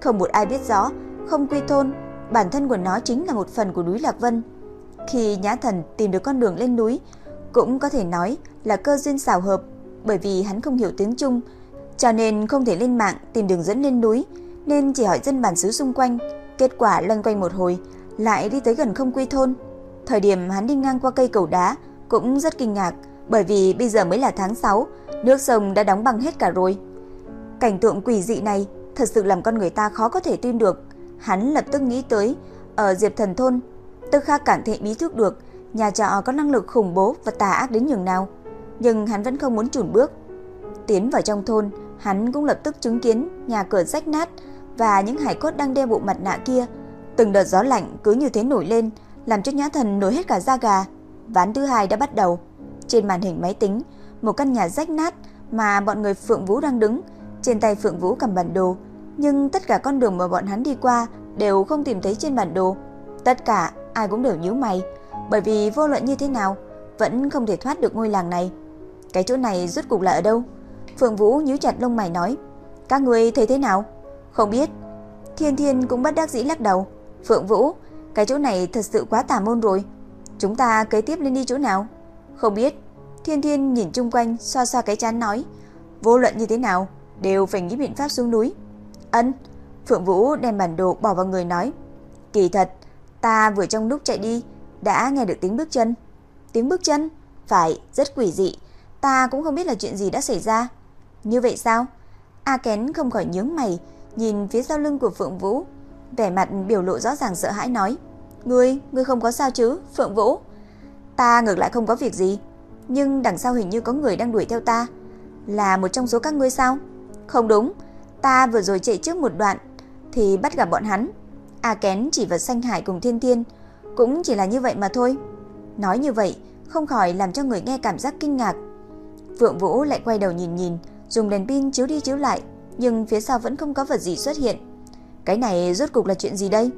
[SPEAKER 1] Không một ai biết rõ, không quy thôn, bản thân của nó chính là một phần của núi Lạc Vân. Khi Nhã Thần tìm được con đường lên núi, cũng có thể nói là cơ duyên xảo hợp, bởi vì hắn không hiểu tiếng Trung, cho nên không thể lên mạng tìm đường dẫn lên núi, nên chỉ hỏi dân bản xứ xung quanh. Kết quả lăn quanh một hồi, lại đi tới gần không quy thôn. Thời điểm hắn đi ngang qua cây cầu đá, cũng rất kinh ngạc, bởi vì bây giờ mới là tháng 6, nước sông đã đóng băng hết cả rồi. Cảnh tượng quỷ dị này thật sự làm con người ta khó có thể tin được. Hắn lập tức nghĩ tới ở Diệp Thần thôn, Tư Kha cảm thấy bí thức được nhà trọ có năng lực khủng bố và tà ác đến nhường nào, nhưng hắn vẫn không muốn chùn bước. Tiến vào trong thôn, hắn cũng lập tức chứng kiến nhà cửa rách nát và những hải cốt đang đeo bộ mặt nạ kia. Từng đợt gió lạnh cứ như thế nổi lên, làm cho Nhã Thần nổi hết cả da gà. Ván thứ hai đã bắt đầu. Trên màn hình máy tính, một căn nhà rách nát mà bọn người Phượng Vũ đang đứng, trên tay Phượng Vũ cầm bản đồ, nhưng tất cả con đường mà bọn hắn đi qua đều không tìm thấy trên bản đồ. Tất cả ai cũng đều nhíu mày, bởi vì vô luận như thế nào vẫn không thể thoát được ngôi làng này. Cái chỗ này rốt cục là ở đâu? Phượng Vũ nhíu chặt lông mày nói, các người thấy thế nào? Không biết. Thiên Thiên cũng bất đắc dĩ lắc đầu. Phượng Vũ, cái chỗ này thật sự quá tà môn rồi. Chúng ta kế tiếp lên đi chỗ nào? Không biết. Thiên Thiên nhìn chung quanh, xoa xoa cái chán nói, vô luận như thế nào, đều phải nghĩ biện pháp xuống núi. Ân. Phượng Vũ đem bản đồ bỏ vào người nói, kỳ thật, ta vừa trong lúc chạy đi đã nghe được tiếng bước chân. Tiếng bước chân? Phải, rất quỷ dị. Ta cũng không biết là chuyện gì đã xảy ra. Như vậy sao? A Kén không khỏi nhướng mày, nhìn phía sau lưng của Phượng Vũ, vẻ mặt biểu lộ rõ ràng sợ hãi nói: "Ngươi, ngươi không có sao chứ, Phượng Vũ?" "Ta ngược lại không có việc gì, nhưng đằng sau hình như có người đang đuổi theo ta, là một trong số các ngươi sao?" "Không đúng, ta vừa rồi chạy trước một đoạn thì bắt gặp bọn hắn." A Kén chỉ vào Xanh Hải cùng Thiên Thiên, cũng chỉ là như vậy mà thôi. Nói như vậy, không khỏi làm cho người nghe cảm giác kinh ngạc. Phượng Vũ lại quay đầu nhìn nhìn, dùng đèn pin chiếu đi chiếu lại, nhưng phía sau vẫn không có vật gì xuất hiện. Cái này rốt cục là chuyện gì đây?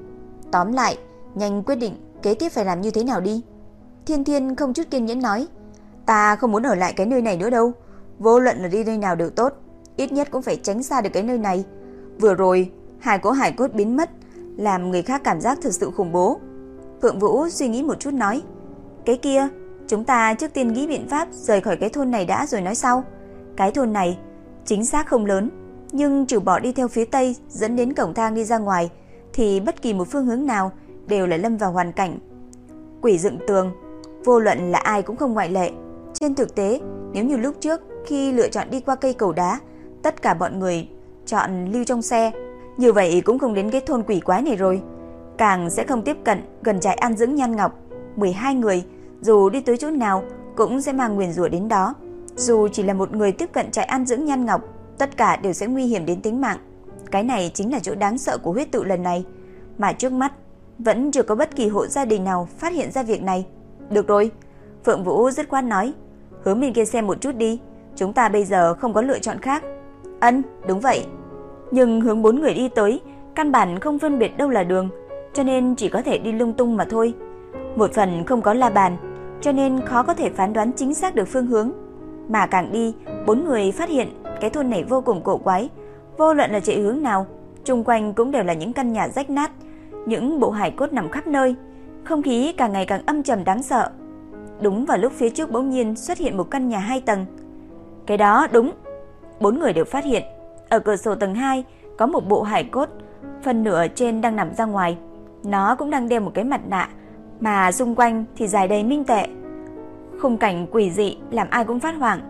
[SPEAKER 1] Tóm lại, nhanh quyết định kế tiếp phải làm như thế nào đi. Thiên Thiên không chút kiên nhẫn nói, ta không muốn ở lại cái nơi này nữa đâu. Vô luận là đi nơi nào đều tốt, ít nhất cũng phải tránh xa được cái nơi này. Vừa rồi, hải của hải cốt biến mất, làm người khác cảm giác thực sự khủng bố. Phượng Vũ suy nghĩ một chút nói, cái kia, chúng ta trước tiên nghĩ biện pháp rời khỏi cái thôn này đã rồi nói sau. Cái thôn này chính xác không lớn, nhưng trừ bỏ đi theo phía tây dẫn đến cổng thang đi ra ngoài thì bất kỳ một phương hướng nào đều lại lâm vào hoàn cảnh quỷ dựng tường, vô luận là ai cũng không ngoại lệ. Trên thực tế, nếu như lúc trước khi lựa chọn đi qua cây cầu đá, tất cả bọn người chọn lưu trong xe, như vậy cũng không đến cái thôn quỷ quái này rồi, càng sẽ không tiếp cận gần trại an dưỡng Nhan Ngọc. 12 người, dù đi tới chỗ nào cũng sẽ mang nguyền rủa đến đó. Dù chỉ là một người tiếp cận trại an dưỡng Nhan Ngọc, tất cả đều sẽ nguy hiểm đến tính mạng. Cái này chính là chỗ đáng sợ của huyết tự lần này, mà trước mắt vẫn chưa có bất kỳ hộ gia đình nào phát hiện ra việc này. Được rồi, Phượng Vũ dứt khoát nói, hướng bên kia xem một chút đi, chúng ta bây giờ không có lựa chọn khác. Ân, đúng vậy. Nhưng hướng bốn người đi tới, căn bản không phân biệt đâu là đường, cho nên chỉ có thể đi lung tung mà thôi. Một phần không có la bàn, cho nên khó có thể phán đoán chính xác được phương hướng. Mà càng đi, bốn người phát hiện cái thôn này vô cùng cổ quái, vô luận là chạy hướng nào, xung quanh cũng đều là những căn nhà rách nát, những bộ hài cốt nằm khắp nơi, không khí càng ngày càng âm trầm đáng sợ. Đúng vào lúc phía trước bỗng nhiên xuất hiện một căn nhà hai tầng. Cái đó đúng. Bốn người đều phát hiện, ở cửa sổ tầng 2 có một bộ hài cốt, phần nửa trên đang nằm ra ngoài. Nó cũng đang đeo một cái mặt nạ, mà xung quanh thì dài đầy minh tệ. Khung cảnh quỷ dị làm ai cũng phát hoảng.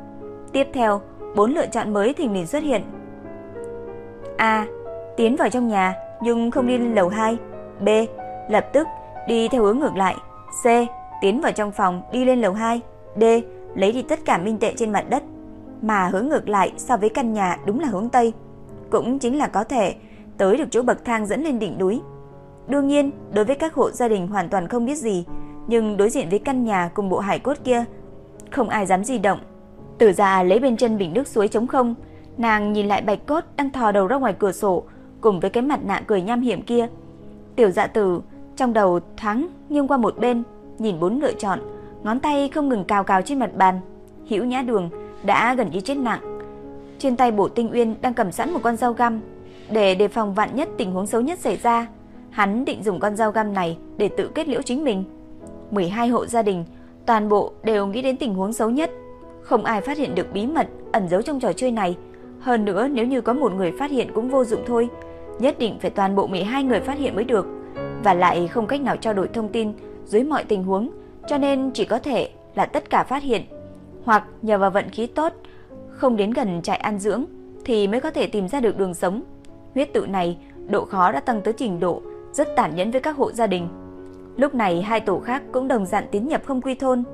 [SPEAKER 1] Tiếp theo, bốn lựa chọn mới thình lình xuất hiện. A. Tiến vào trong nhà nhưng không đi lên lầu 2. B. Lập tức đi theo hướng ngược lại. C. Tiến vào trong phòng đi lên lầu 2. D. Lấy đi tất cả minh tệ trên mặt đất. Mà hướng ngược lại so với căn nhà đúng là hướng Tây. Cũng chính là có thể tới được chỗ bậc thang dẫn lên đỉnh núi. Đương nhiên, đối với các hộ gia đình hoàn toàn không biết gì, nhưng đối diện với căn nhà cùng bộ hải cốt kia, không ai dám di động. Tử già lấy bên chân bình nước suối trống không, nàng nhìn lại bạch cốt đang thò đầu ra ngoài cửa sổ, cùng với cái mặt nạ cười nham hiểm kia. Tiểu dạ tử trong đầu thoáng nghiêng qua một bên, nhìn bốn lựa chọn, ngón tay không ngừng cào cào trên mặt bàn. Hữu Nhã Đường đã gần như chết nặng. Trên tay Bộ Tinh Uyên đang cầm sẵn một con dao găm, để đề phòng vạn nhất tình huống xấu nhất xảy ra. Hắn định dùng con dao găm này để tự kết liễu chính mình. 12 hộ gia đình, toàn bộ đều nghĩ đến tình huống xấu nhất. Không ai phát hiện được bí mật ẩn giấu trong trò chơi này. Hơn nữa nếu như có một người phát hiện cũng vô dụng thôi. Nhất định phải toàn bộ 12 người phát hiện mới được. Và lại không cách nào trao đổi thông tin dưới mọi tình huống, cho nên chỉ có thể là tất cả phát hiện, hoặc nhờ vào vận khí tốt, không đến gần trại an dưỡng thì mới có thể tìm ra được đường sống. Huyết tự này, độ khó đã tăng tới trình độ rất tàn nhẫn với các hộ gia đình. Lúc này hai tổ khác cũng đồng dạng tiến nhập không quy thôn.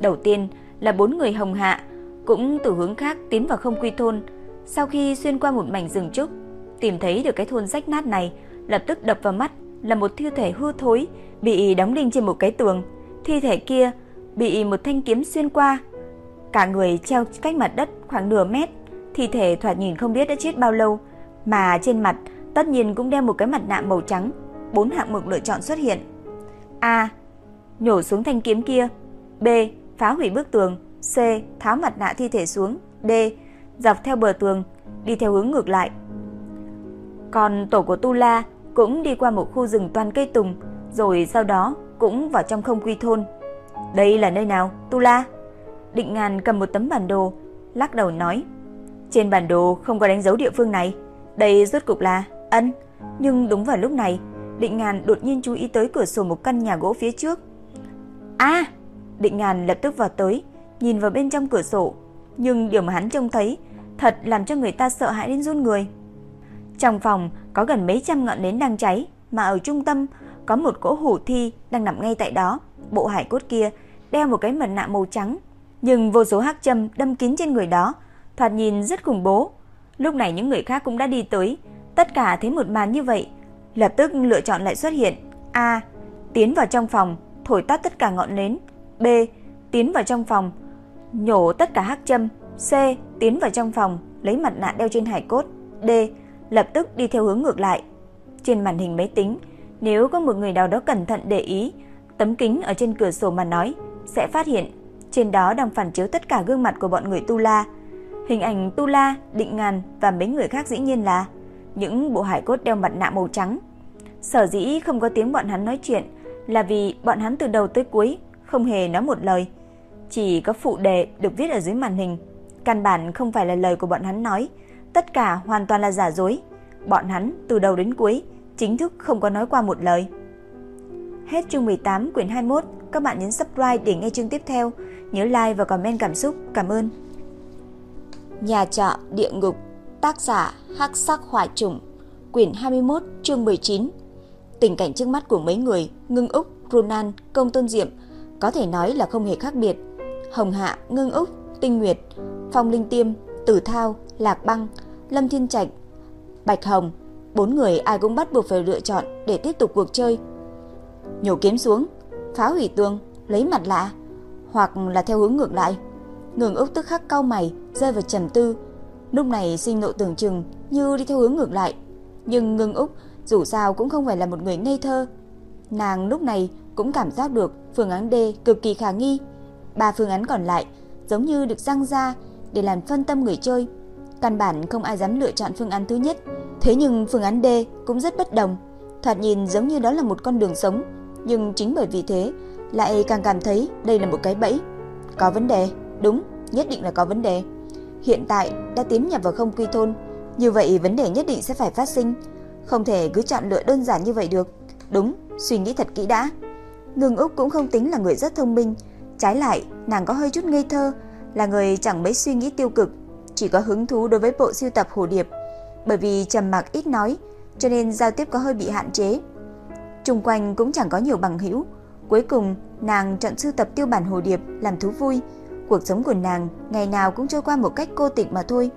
[SPEAKER 1] Đầu tiên là bốn người hồng hạ, cũng từ hướng khác tiến vào không quy thôn. Sau khi xuyên qua một mảnh rừng trúc, tìm thấy được cái thôn rách nát này, lập tức đập vào mắt là một thi thể hư thối bị đóng đinh trên một cái tường. Thi thể kia bị một thanh kiếm xuyên qua, cả người treo cách mặt đất khoảng nửa mét. Thi thể thoạt nhìn không biết đã chết bao lâu, mà trên mặt tất nhiên cũng đeo một cái mặt nạ màu trắng. Bốn hạng mục lựa chọn xuất hiện. A. Nhổ xuống thanh kiếm kia. B. Phá hủy bức tường. C. Tháo mặt nạ thi thể xuống. D. Dọc theo bờ tường, đi theo hướng ngược lại. Còn tổ của Tu La cũng đi qua một khu rừng toàn cây tùng, rồi sau đó cũng vào trong không quy thôn. Đây là nơi nào, Tu La? Định Ngàn cầm một tấm bản đồ, lắc đầu nói. Trên bản đồ không có đánh dấu địa phương này, đây rốt cục là ân. Nhưng đúng vào lúc này, Định Ngàn đột nhiên chú ý tới cửa sổ một căn nhà gỗ phía trước. A! Định Ngàn lập tức vào tới, nhìn vào bên trong cửa sổ, nhưng điều mà hắn trông thấy thật làm cho người ta sợ hãi đến run người. Trong phòng có gần mấy trăm ngọn nến đang cháy, mà ở trung tâm có một cỗ hủ thi đang nằm ngay tại đó. Bộ hải cốt kia đeo một cái mặt nạ màu trắng, nhưng vô số hắc châm đâm kín trên người đó, thoạt nhìn rất khủng bố. Lúc này những người khác cũng đã đi tới, tất cả thấy một màn như vậy, lập tức lựa chọn lại xuất hiện. A. Tiến vào trong phòng, thổi tắt tất cả ngọn nến. B. Tiến vào trong phòng, nhổ tất cả hắc châm. C. Tiến vào trong phòng, lấy mặt nạ đeo trên hải cốt. D. Lập tức đi theo hướng ngược lại. Trên màn hình máy tính, nếu có một người nào đó cẩn thận để ý, tấm kính ở trên cửa sổ mà nói, sẽ phát hiện trên đó đang phản chiếu tất cả gương mặt của bọn người Tu La. Hình ảnh Tu La, Định Ngàn và mấy người khác dĩ nhiên là những bộ hải cốt đeo mặt nạ màu trắng. Sở dĩ không có tiếng bọn hắn nói chuyện là vì bọn hắn từ đầu tới cuối không hề nói một lời. Chỉ có phụ đề được viết ở dưới màn hình. Căn bản không phải là lời của bọn hắn nói. Tất cả hoàn toàn là giả dối. Bọn hắn từ đầu đến cuối chính thức không có nói qua một lời. Hết chương 18 quyển 21. Các bạn nhấn subscribe để nghe chương tiếp theo. Nhớ like và comment cảm xúc. Cảm ơn. Nhà trọ địa ngục Tác giả Hắc Sắc Hỏa Trùng Quyển 21 chương 19 Tình cảnh trước mắt của mấy người Ngưng Úc, Ronan, Công Tôn Diệm có thể nói là không hề khác biệt. Hồng Hạ, Ngưng Úc, Tinh Nguyệt Phong Linh Tiêm, Tử Thao, Lạc Băng Lâm Thiên Trạch Bạch Hồng Bốn người ai cũng bắt buộc phải lựa chọn Để tiếp tục cuộc chơi. Nhổ kiếm xuống, phá hủy tường Lấy mặt lạ Hoặc là theo hướng ngược lại. Ngừng Úc tức khắc cau mày Rơi vào trầm tư. Lúc này sinh nộ tưởng chừng như đi theo hướng ngược lại. Nhưng ngưng Úc dù sao cũng không phải là một người ngây thơ. Nàng lúc này cũng cảm giác được phương án D cực kỳ khả nghi. Ba phương án còn lại giống như được răng ra để làm phân tâm người chơi. Căn bản không ai dám lựa chọn phương án thứ nhất. Thế nhưng phương án D cũng rất bất đồng. Thoạt nhìn giống như đó là một con đường sống Nhưng chính bởi vì thế Lại càng cảm thấy đây là một cái bẫy. Có vấn đề? Đúng, nhất định là có vấn đề. Hiện tại đã tiến nhập vào không quy thôn, như vậy vấn đề nhất định sẽ phải phát sinh, không thể cứ chọn lựa đơn giản như vậy được. Đúng, suy nghĩ thật kỹ đã. Ngưng Úc cũng không tính là người rất thông minh, trái lại, nàng có hơi chút ngây thơ, là người chẳng mấy suy nghĩ tiêu cực, chỉ có hứng thú đối với bộ sưu tập hồ điệp, bởi vì trầm mặc ít nói, cho nên giao tiếp có hơi bị hạn chế. Trung quanh cũng chẳng có nhiều bằng hữu, cuối cùng nàng chọn sưu tập tiêu bản hồ điệp làm thú vui. Cuộc sống của nàng ngày nào cũng trôi qua một cách cô tịch mà thôi.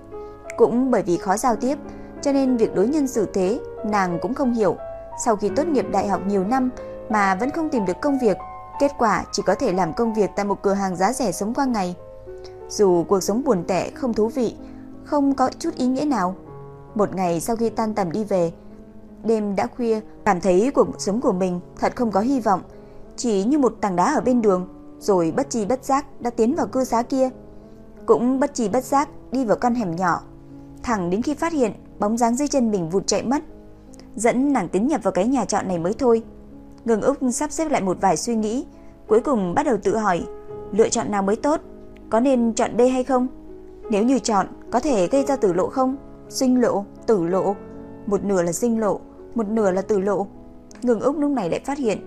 [SPEAKER 1] Cũng bởi vì khó giao tiếp, cho nên việc đối nhân xử thế nàng cũng không hiểu. Sau khi tốt nghiệp đại học nhiều năm mà vẫn không tìm được công việc, kết quả chỉ có thể làm công việc tại một cửa hàng giá rẻ sống qua ngày. Dù cuộc sống buồn tẻ không thú vị, không có chút ý nghĩa nào. Một ngày sau khi tan tầm đi về, đêm đã khuya, cảm thấy cuộc sống của mình thật không có hy vọng, chỉ như một tảng đá ở bên đường rồi bất chi bất giác đã tiến vào cư xá kia. Cũng bất chi bất giác đi vào con hẻm nhỏ, thẳng đến khi phát hiện bóng dáng dưới chân mình vụt chạy mất, dẫn nàng tiến nhập vào cái nhà trọ này mới thôi. Ngừng Úc sắp xếp lại một vài suy nghĩ, cuối cùng bắt đầu tự hỏi, lựa chọn nào mới tốt, có nên chọn D hay không? Nếu như chọn, có thể gây ra tử lộ không? Sinh lộ, tử lộ, một nửa là sinh lộ, một nửa là tử lộ. Ngừng Úc lúc này lại phát hiện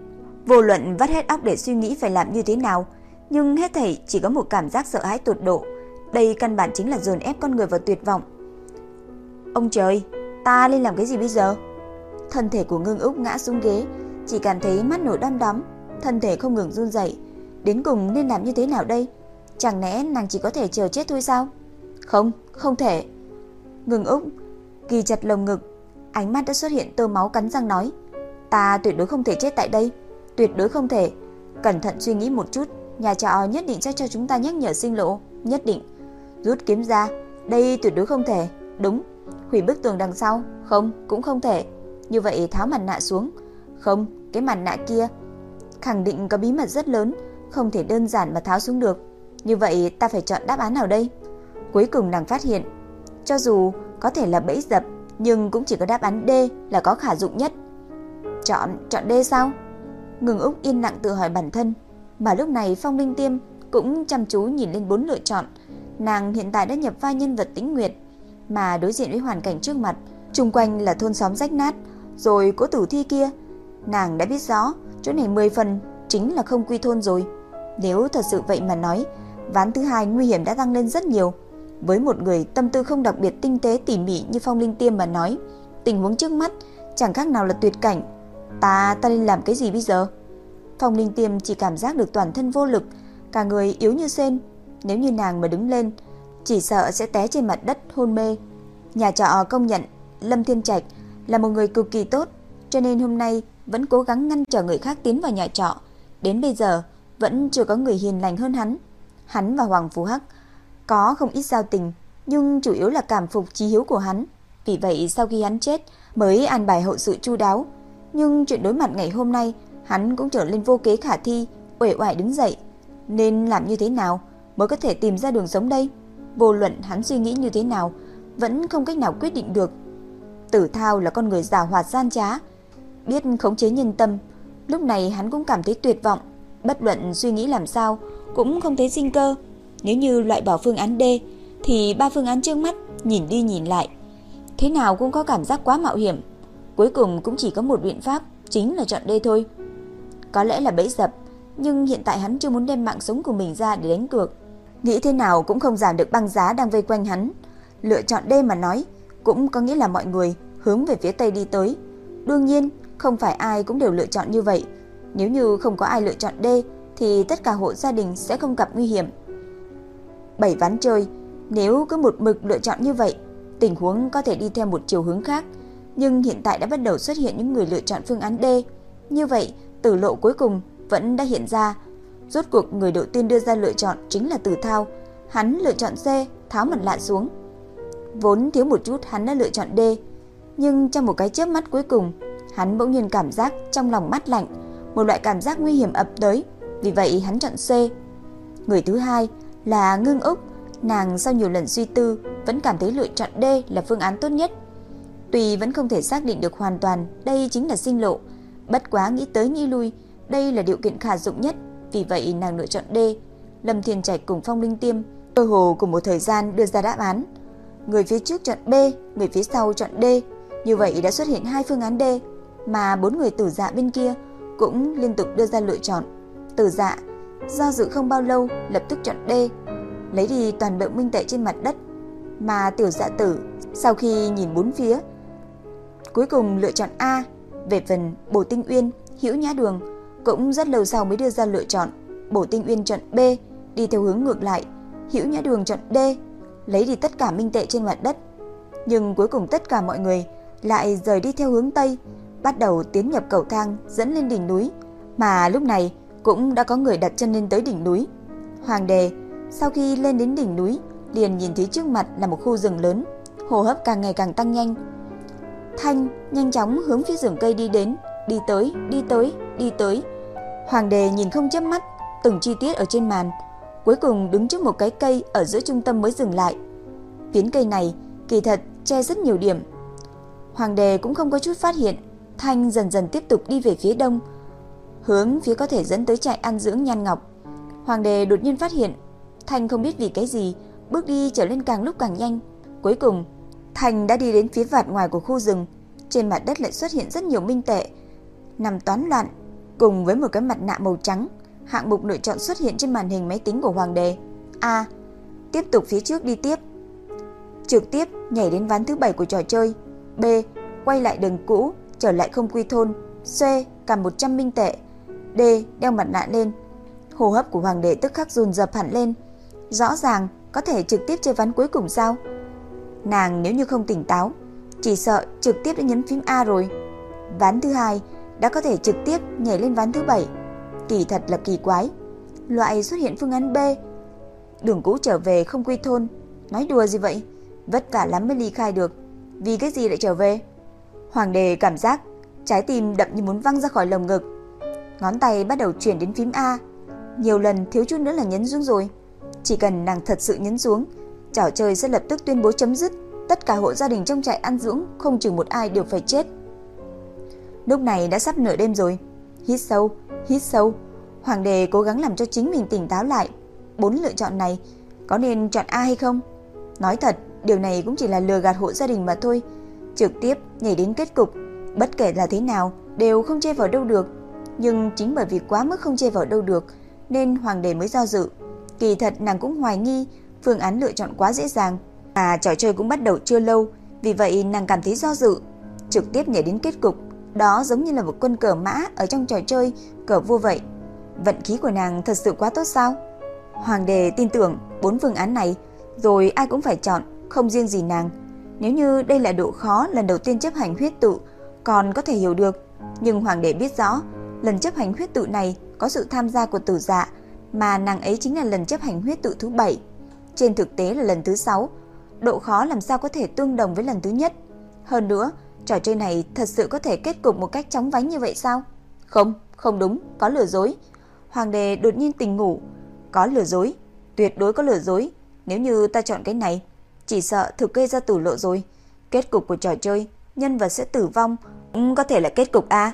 [SPEAKER 1] Vô luận vắt hết óc để suy nghĩ phải làm như thế nào Nhưng hết thảy chỉ có một cảm giác sợ hãi tột độ. Đây căn bản chính là dồn ép con người vào tuyệt vọng. Ông trời, ta nên làm cái gì bây giờ? Thân thể của Ngưng Úc ngã xuống ghế, chỉ cảm thấy mắt nổi đăm đắm, thân thể không ngừng run rẩy. Đến cùng nên làm như thế nào đây? Chẳng lẽ nàng chỉ có thể chờ chết thôi sao? Không, không thể. ngừng Úc kỳ chặt lồng ngực, ánh mắt đã xuất hiện tơ máu cắn răng nói: "Ta tuyệt đối không thể chết tại đây, tuyệt đối không thể." Cẩn thận suy nghĩ một chút, nhà trọ nhất định sẽ cho chúng ta nhắc nhở sinh lộ, nhất định. Rút kiếm ra, đây tuyệt đối không thể. Đúng, hủy bức tường đằng sau, không, cũng không thể. Như vậy tháo mặt nạ xuống, không, cái mặt nạ kia khẳng định có bí mật rất lớn, không thể đơn giản mà tháo xuống được. Như vậy ta phải chọn đáp án nào đây? Cuối cùng nàng phát hiện, cho dù có thể là bẫy dập, nhưng cũng chỉ có đáp án D là có khả dụng nhất. Chọn, chọn D sao? Ngừng Úc yên lặng tự hỏi bản thân, mà lúc này Phong Linh Tiêm cũng chăm chú nhìn lên bốn lựa chọn. Nàng hiện tại đã nhập vai nhân vật tĩnh nguyệt, mà đối diện với hoàn cảnh trước mặt, chung quanh là thôn xóm rách nát, rồi cố tử thi kia. Nàng đã biết rõ, chỗ này 10 phần chính là không quy thôn rồi. Nếu thật sự vậy mà nói, ván thứ hai nguy hiểm đã tăng lên rất nhiều. Với một người tâm tư không đặc biệt tinh tế tỉ mỉ như Phong Linh Tiêm mà nói, tình huống trước mắt chẳng khác nào là tuyệt cảnh. Ta, ta nên làm cái gì bây giờ? Phong Linh Tiêm chỉ cảm giác được toàn thân vô lực, cả người yếu như sen. Nếu như nàng mà đứng lên, chỉ sợ sẽ té trên mặt đất hôn mê. Nhà trọ công nhận Lâm Thiên Trạch là một người cực kỳ tốt, cho nên hôm nay vẫn cố gắng ngăn trở người khác tiến vào nhà trọ. Đến bây giờ vẫn chưa có người hiền lành hơn hắn. Hắn và Hoàng Phú Hắc có không ít giao tình, nhưng chủ yếu là cảm phục trí hiếu của hắn. Vì vậy sau khi hắn chết mới an bài hậu sự chu đáo. Nhưng chuyện đối mặt ngày hôm nay, hắn cũng trở lên vô kế khả thi, uể oải đứng dậy. Nên làm như thế nào mới có thể tìm ra đường sống đây? Vô luận hắn suy nghĩ như thế nào, vẫn không cách nào quyết định được. Tử Thao là con người già hoạt gian trá, biết khống chế nhân tâm. Lúc này hắn cũng cảm thấy tuyệt vọng, bất luận suy nghĩ làm sao cũng không thấy sinh cơ. Nếu như loại bỏ phương án D thì ba phương án trước mắt nhìn đi nhìn lại, thế nào cũng có cảm giác quá mạo hiểm. Cuối cùng cũng chỉ có một biện pháp, chính là chọn D thôi. Có lẽ là bẫy dập, nhưng hiện tại hắn chưa muốn đem mạng sống của mình ra để đánh cược. Nghĩ thế nào cũng không giảm được băng giá đang vây quanh hắn. Lựa chọn D mà nói, cũng có nghĩa là mọi người hướng về phía Tây đi tới. Đương nhiên, không phải ai cũng đều lựa chọn như vậy. Nếu như không có ai lựa chọn D, thì tất cả hộ gia đình sẽ không gặp nguy hiểm. Bảy ván chơi, nếu cứ một mực lựa chọn như vậy, tình huống có thể đi theo một chiều hướng khác. Nhưng hiện tại đã bắt đầu xuất hiện những người lựa chọn phương án D. Như vậy, tử lộ cuối cùng vẫn đã hiện ra. Rốt cuộc người đầu tiên đưa ra lựa chọn chính là Tử Thao. Hắn lựa chọn C, tháo mặt lạ xuống. Vốn thiếu một chút hắn đã lựa chọn D, nhưng trong một cái chớp mắt cuối cùng, hắn bỗng nhiên cảm giác trong lòng mát lạnh, một loại cảm giác nguy hiểm ập tới, vì vậy hắn chọn C. Người thứ hai là Ngưng Úc, nàng sau nhiều lần suy tư vẫn cảm thấy lựa chọn D là phương án tốt nhất. Tuy vẫn không thể xác định được hoàn toàn đây chính là sinh lộ, bất quá nghĩ tới nghĩ lui, đây là điều kiện khả dụng nhất, vì vậy nàng lựa chọn D. Lâm Thiên Trạch cùng Phong Linh Tiêm cơ hồ cùng một thời gian đưa ra đáp án. Người phía trước chọn B, người phía sau chọn D. Như vậy đã xuất hiện hai phương án D, mà bốn người tử dạ bên kia cũng liên tục đưa ra lựa chọn. Tử dạ do dự không bao lâu lập tức chọn D, lấy đi toàn bộ minh tệ trên mặt đất. Mà tiểu dạ tử sau khi nhìn bốn phía cuối cùng lựa chọn A. Về phần Bổ Tinh Uyên, Hữu Nhã Đường cũng rất lâu sau mới đưa ra lựa chọn. Bổ Tinh Uyên chọn B, đi theo hướng ngược lại. Hữu Nhã Đường chọn D, lấy đi tất cả minh tệ trên mặt đất. Nhưng cuối cùng tất cả mọi người lại rời đi theo hướng Tây, bắt đầu tiến nhập cầu thang dẫn lên đỉnh núi. Mà lúc này cũng đã có người đặt chân lên tới đỉnh núi. Hoàng đề sau khi lên đến đỉnh núi liền nhìn thấy trước mặt là một khu rừng lớn, hô hấp càng ngày càng tăng nhanh. Thanh nhanh chóng hướng phía rừng cây đi đến, đi tới, đi tới, đi tới. Hoàng đề nhìn không chớp mắt từng chi tiết ở trên màn, cuối cùng đứng trước một cái cây ở giữa trung tâm mới dừng lại. Phiến cây này kỳ thật che rất nhiều điểm. Hoàng đề cũng không có chút phát hiện, Thanh dần dần tiếp tục đi về phía đông, hướng phía có thể dẫn tới trại ăn dưỡng Nhan Ngọc. Hoàng đế đột nhiên phát hiện, Thanh không biết vì cái gì, bước đi trở lên càng lúc càng nhanh. Cuối cùng, Thanh đã đi đến phía vạt ngoài của khu rừng, trên mặt đất lại xuất hiện rất nhiều minh tệ, nằm toán loạn, cùng với một cái mặt nạ màu trắng. hạng mục lựa chọn xuất hiện trên màn hình máy tính của hoàng đế. A. Tiếp tục phía trước đi tiếp. Trực tiếp nhảy đến ván thứ 7 của trò chơi. B. Quay lại đường cũ, trở lại không quy thôn. xoe Cầm 100 minh tệ. D. Đeo mặt nạ lên. Hô hấp của hoàng đế tức khắc run dập hẳn lên. Rõ ràng có thể trực tiếp chơi ván cuối cùng sao? Nàng nếu như không tỉnh táo, chỉ sợ trực tiếp đã nhấn phím A rồi. Ván thứ hai đã có thể trực tiếp nhảy lên ván thứ bảy. Kỳ thật là kỳ quái. Loại xuất hiện phương án B. Đường cũ trở về không quy thôn. Nói đùa gì vậy? Vất vả lắm mới ly khai được. Vì cái gì lại trở về? Hoàng đề cảm giác trái tim đậm như muốn văng ra khỏi lồng ngực. Ngón tay bắt đầu chuyển đến phím A. Nhiều lần thiếu chút nữa là nhấn xuống rồi. Chỉ cần nàng thật sự nhấn xuống, trò chơi sẽ lập tức tuyên bố chấm dứt. Tất cả hộ gia đình trong trại ăn dưỡng không chừng một ai đều phải chết. Lúc này đã sắp nửa đêm rồi. Hít sâu, hít sâu. Hoàng đề cố gắng làm cho chính mình tỉnh táo lại. Bốn lựa chọn này có nên chọn A hay không? Nói thật, điều này cũng chỉ là lừa gạt hộ gia đình mà thôi. Trực tiếp nhảy đến kết cục, bất kể là thế nào đều không chê vào đâu được. Nhưng chính bởi vì quá mức không chê vào đâu được nên hoàng đế mới do dự. Kỳ thật nàng cũng hoài nghi phương án lựa chọn quá dễ dàng. và trò chơi cũng bắt đầu chưa lâu, vì vậy nàng cảm thấy do dự, trực tiếp nhảy đến kết cục. Đó giống như là một quân cờ mã ở trong trò chơi cờ vua vậy. Vận khí của nàng thật sự quá tốt sao? Hoàng đế tin tưởng bốn phương án này, rồi ai cũng phải chọn, không riêng gì nàng. Nếu như đây là độ khó lần đầu tiên chấp hành huyết tự, còn có thể hiểu được. Nhưng hoàng đệ biết rõ, lần chấp hành huyết tự này có sự tham gia của tử dạ, mà nàng ấy chính là lần chấp hành huyết tự thứ 7. Trên thực tế là lần thứ 6, độ khó làm sao có thể tương đồng với lần thứ nhất. Hơn nữa, trò chơi này thật sự có thể kết cục một cách chóng vánh như vậy sao? Không, không đúng, có lừa dối. Hoàng đế đột nhiên tỉnh ngủ, có lừa dối, tuyệt đối có lừa dối. Nếu như ta chọn cái này, chỉ sợ thực gây ra tử lộ rồi. Kết cục của trò chơi, nhân vật sẽ tử vong, cũng có thể là kết cục A.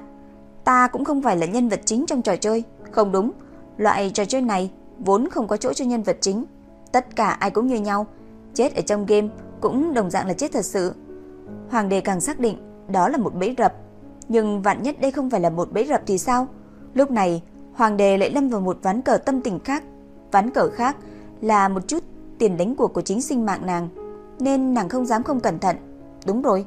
[SPEAKER 1] Ta cũng không phải là nhân vật chính trong trò chơi, không đúng. Loại trò chơi này vốn không có chỗ cho nhân vật chính. Tất cả ai cũng như nhau, chết ở trong game cũng đồng dạng là chết thật sự. Hoàng đế càng xác định đó là một bẫy rập, nhưng vạn nhất đây không phải là một bẫy rập thì sao? Lúc này, hoàng đế lại lâm vào một ván cờ tâm tình khác. Ván cờ khác là một chút tiền đánh cuộc của chính sinh mạng nàng, nên nàng không dám không cẩn thận. Đúng rồi,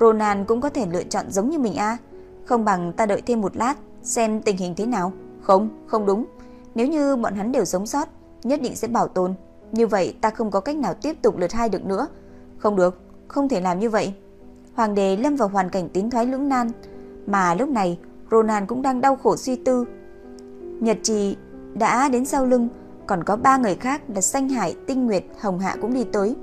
[SPEAKER 1] Ronan cũng có thể lựa chọn giống như mình a, không bằng ta đợi thêm một lát xem tình hình thế nào. Không, không đúng. Nếu như bọn hắn đều sống sót, nhất định sẽ bảo tồn. Như vậy ta không có cách nào tiếp tục lượt hai được nữa. Không được, không thể làm như vậy. Hoàng đế lâm vào hoàn cảnh tiến thoái lưỡng nan, mà lúc này Ronan cũng đang đau khổ suy tư. Nhật Trì đã đến sau lưng, còn có ba người khác là Xanh Hải, Tinh Nguyệt, Hồng Hạ cũng đi tới.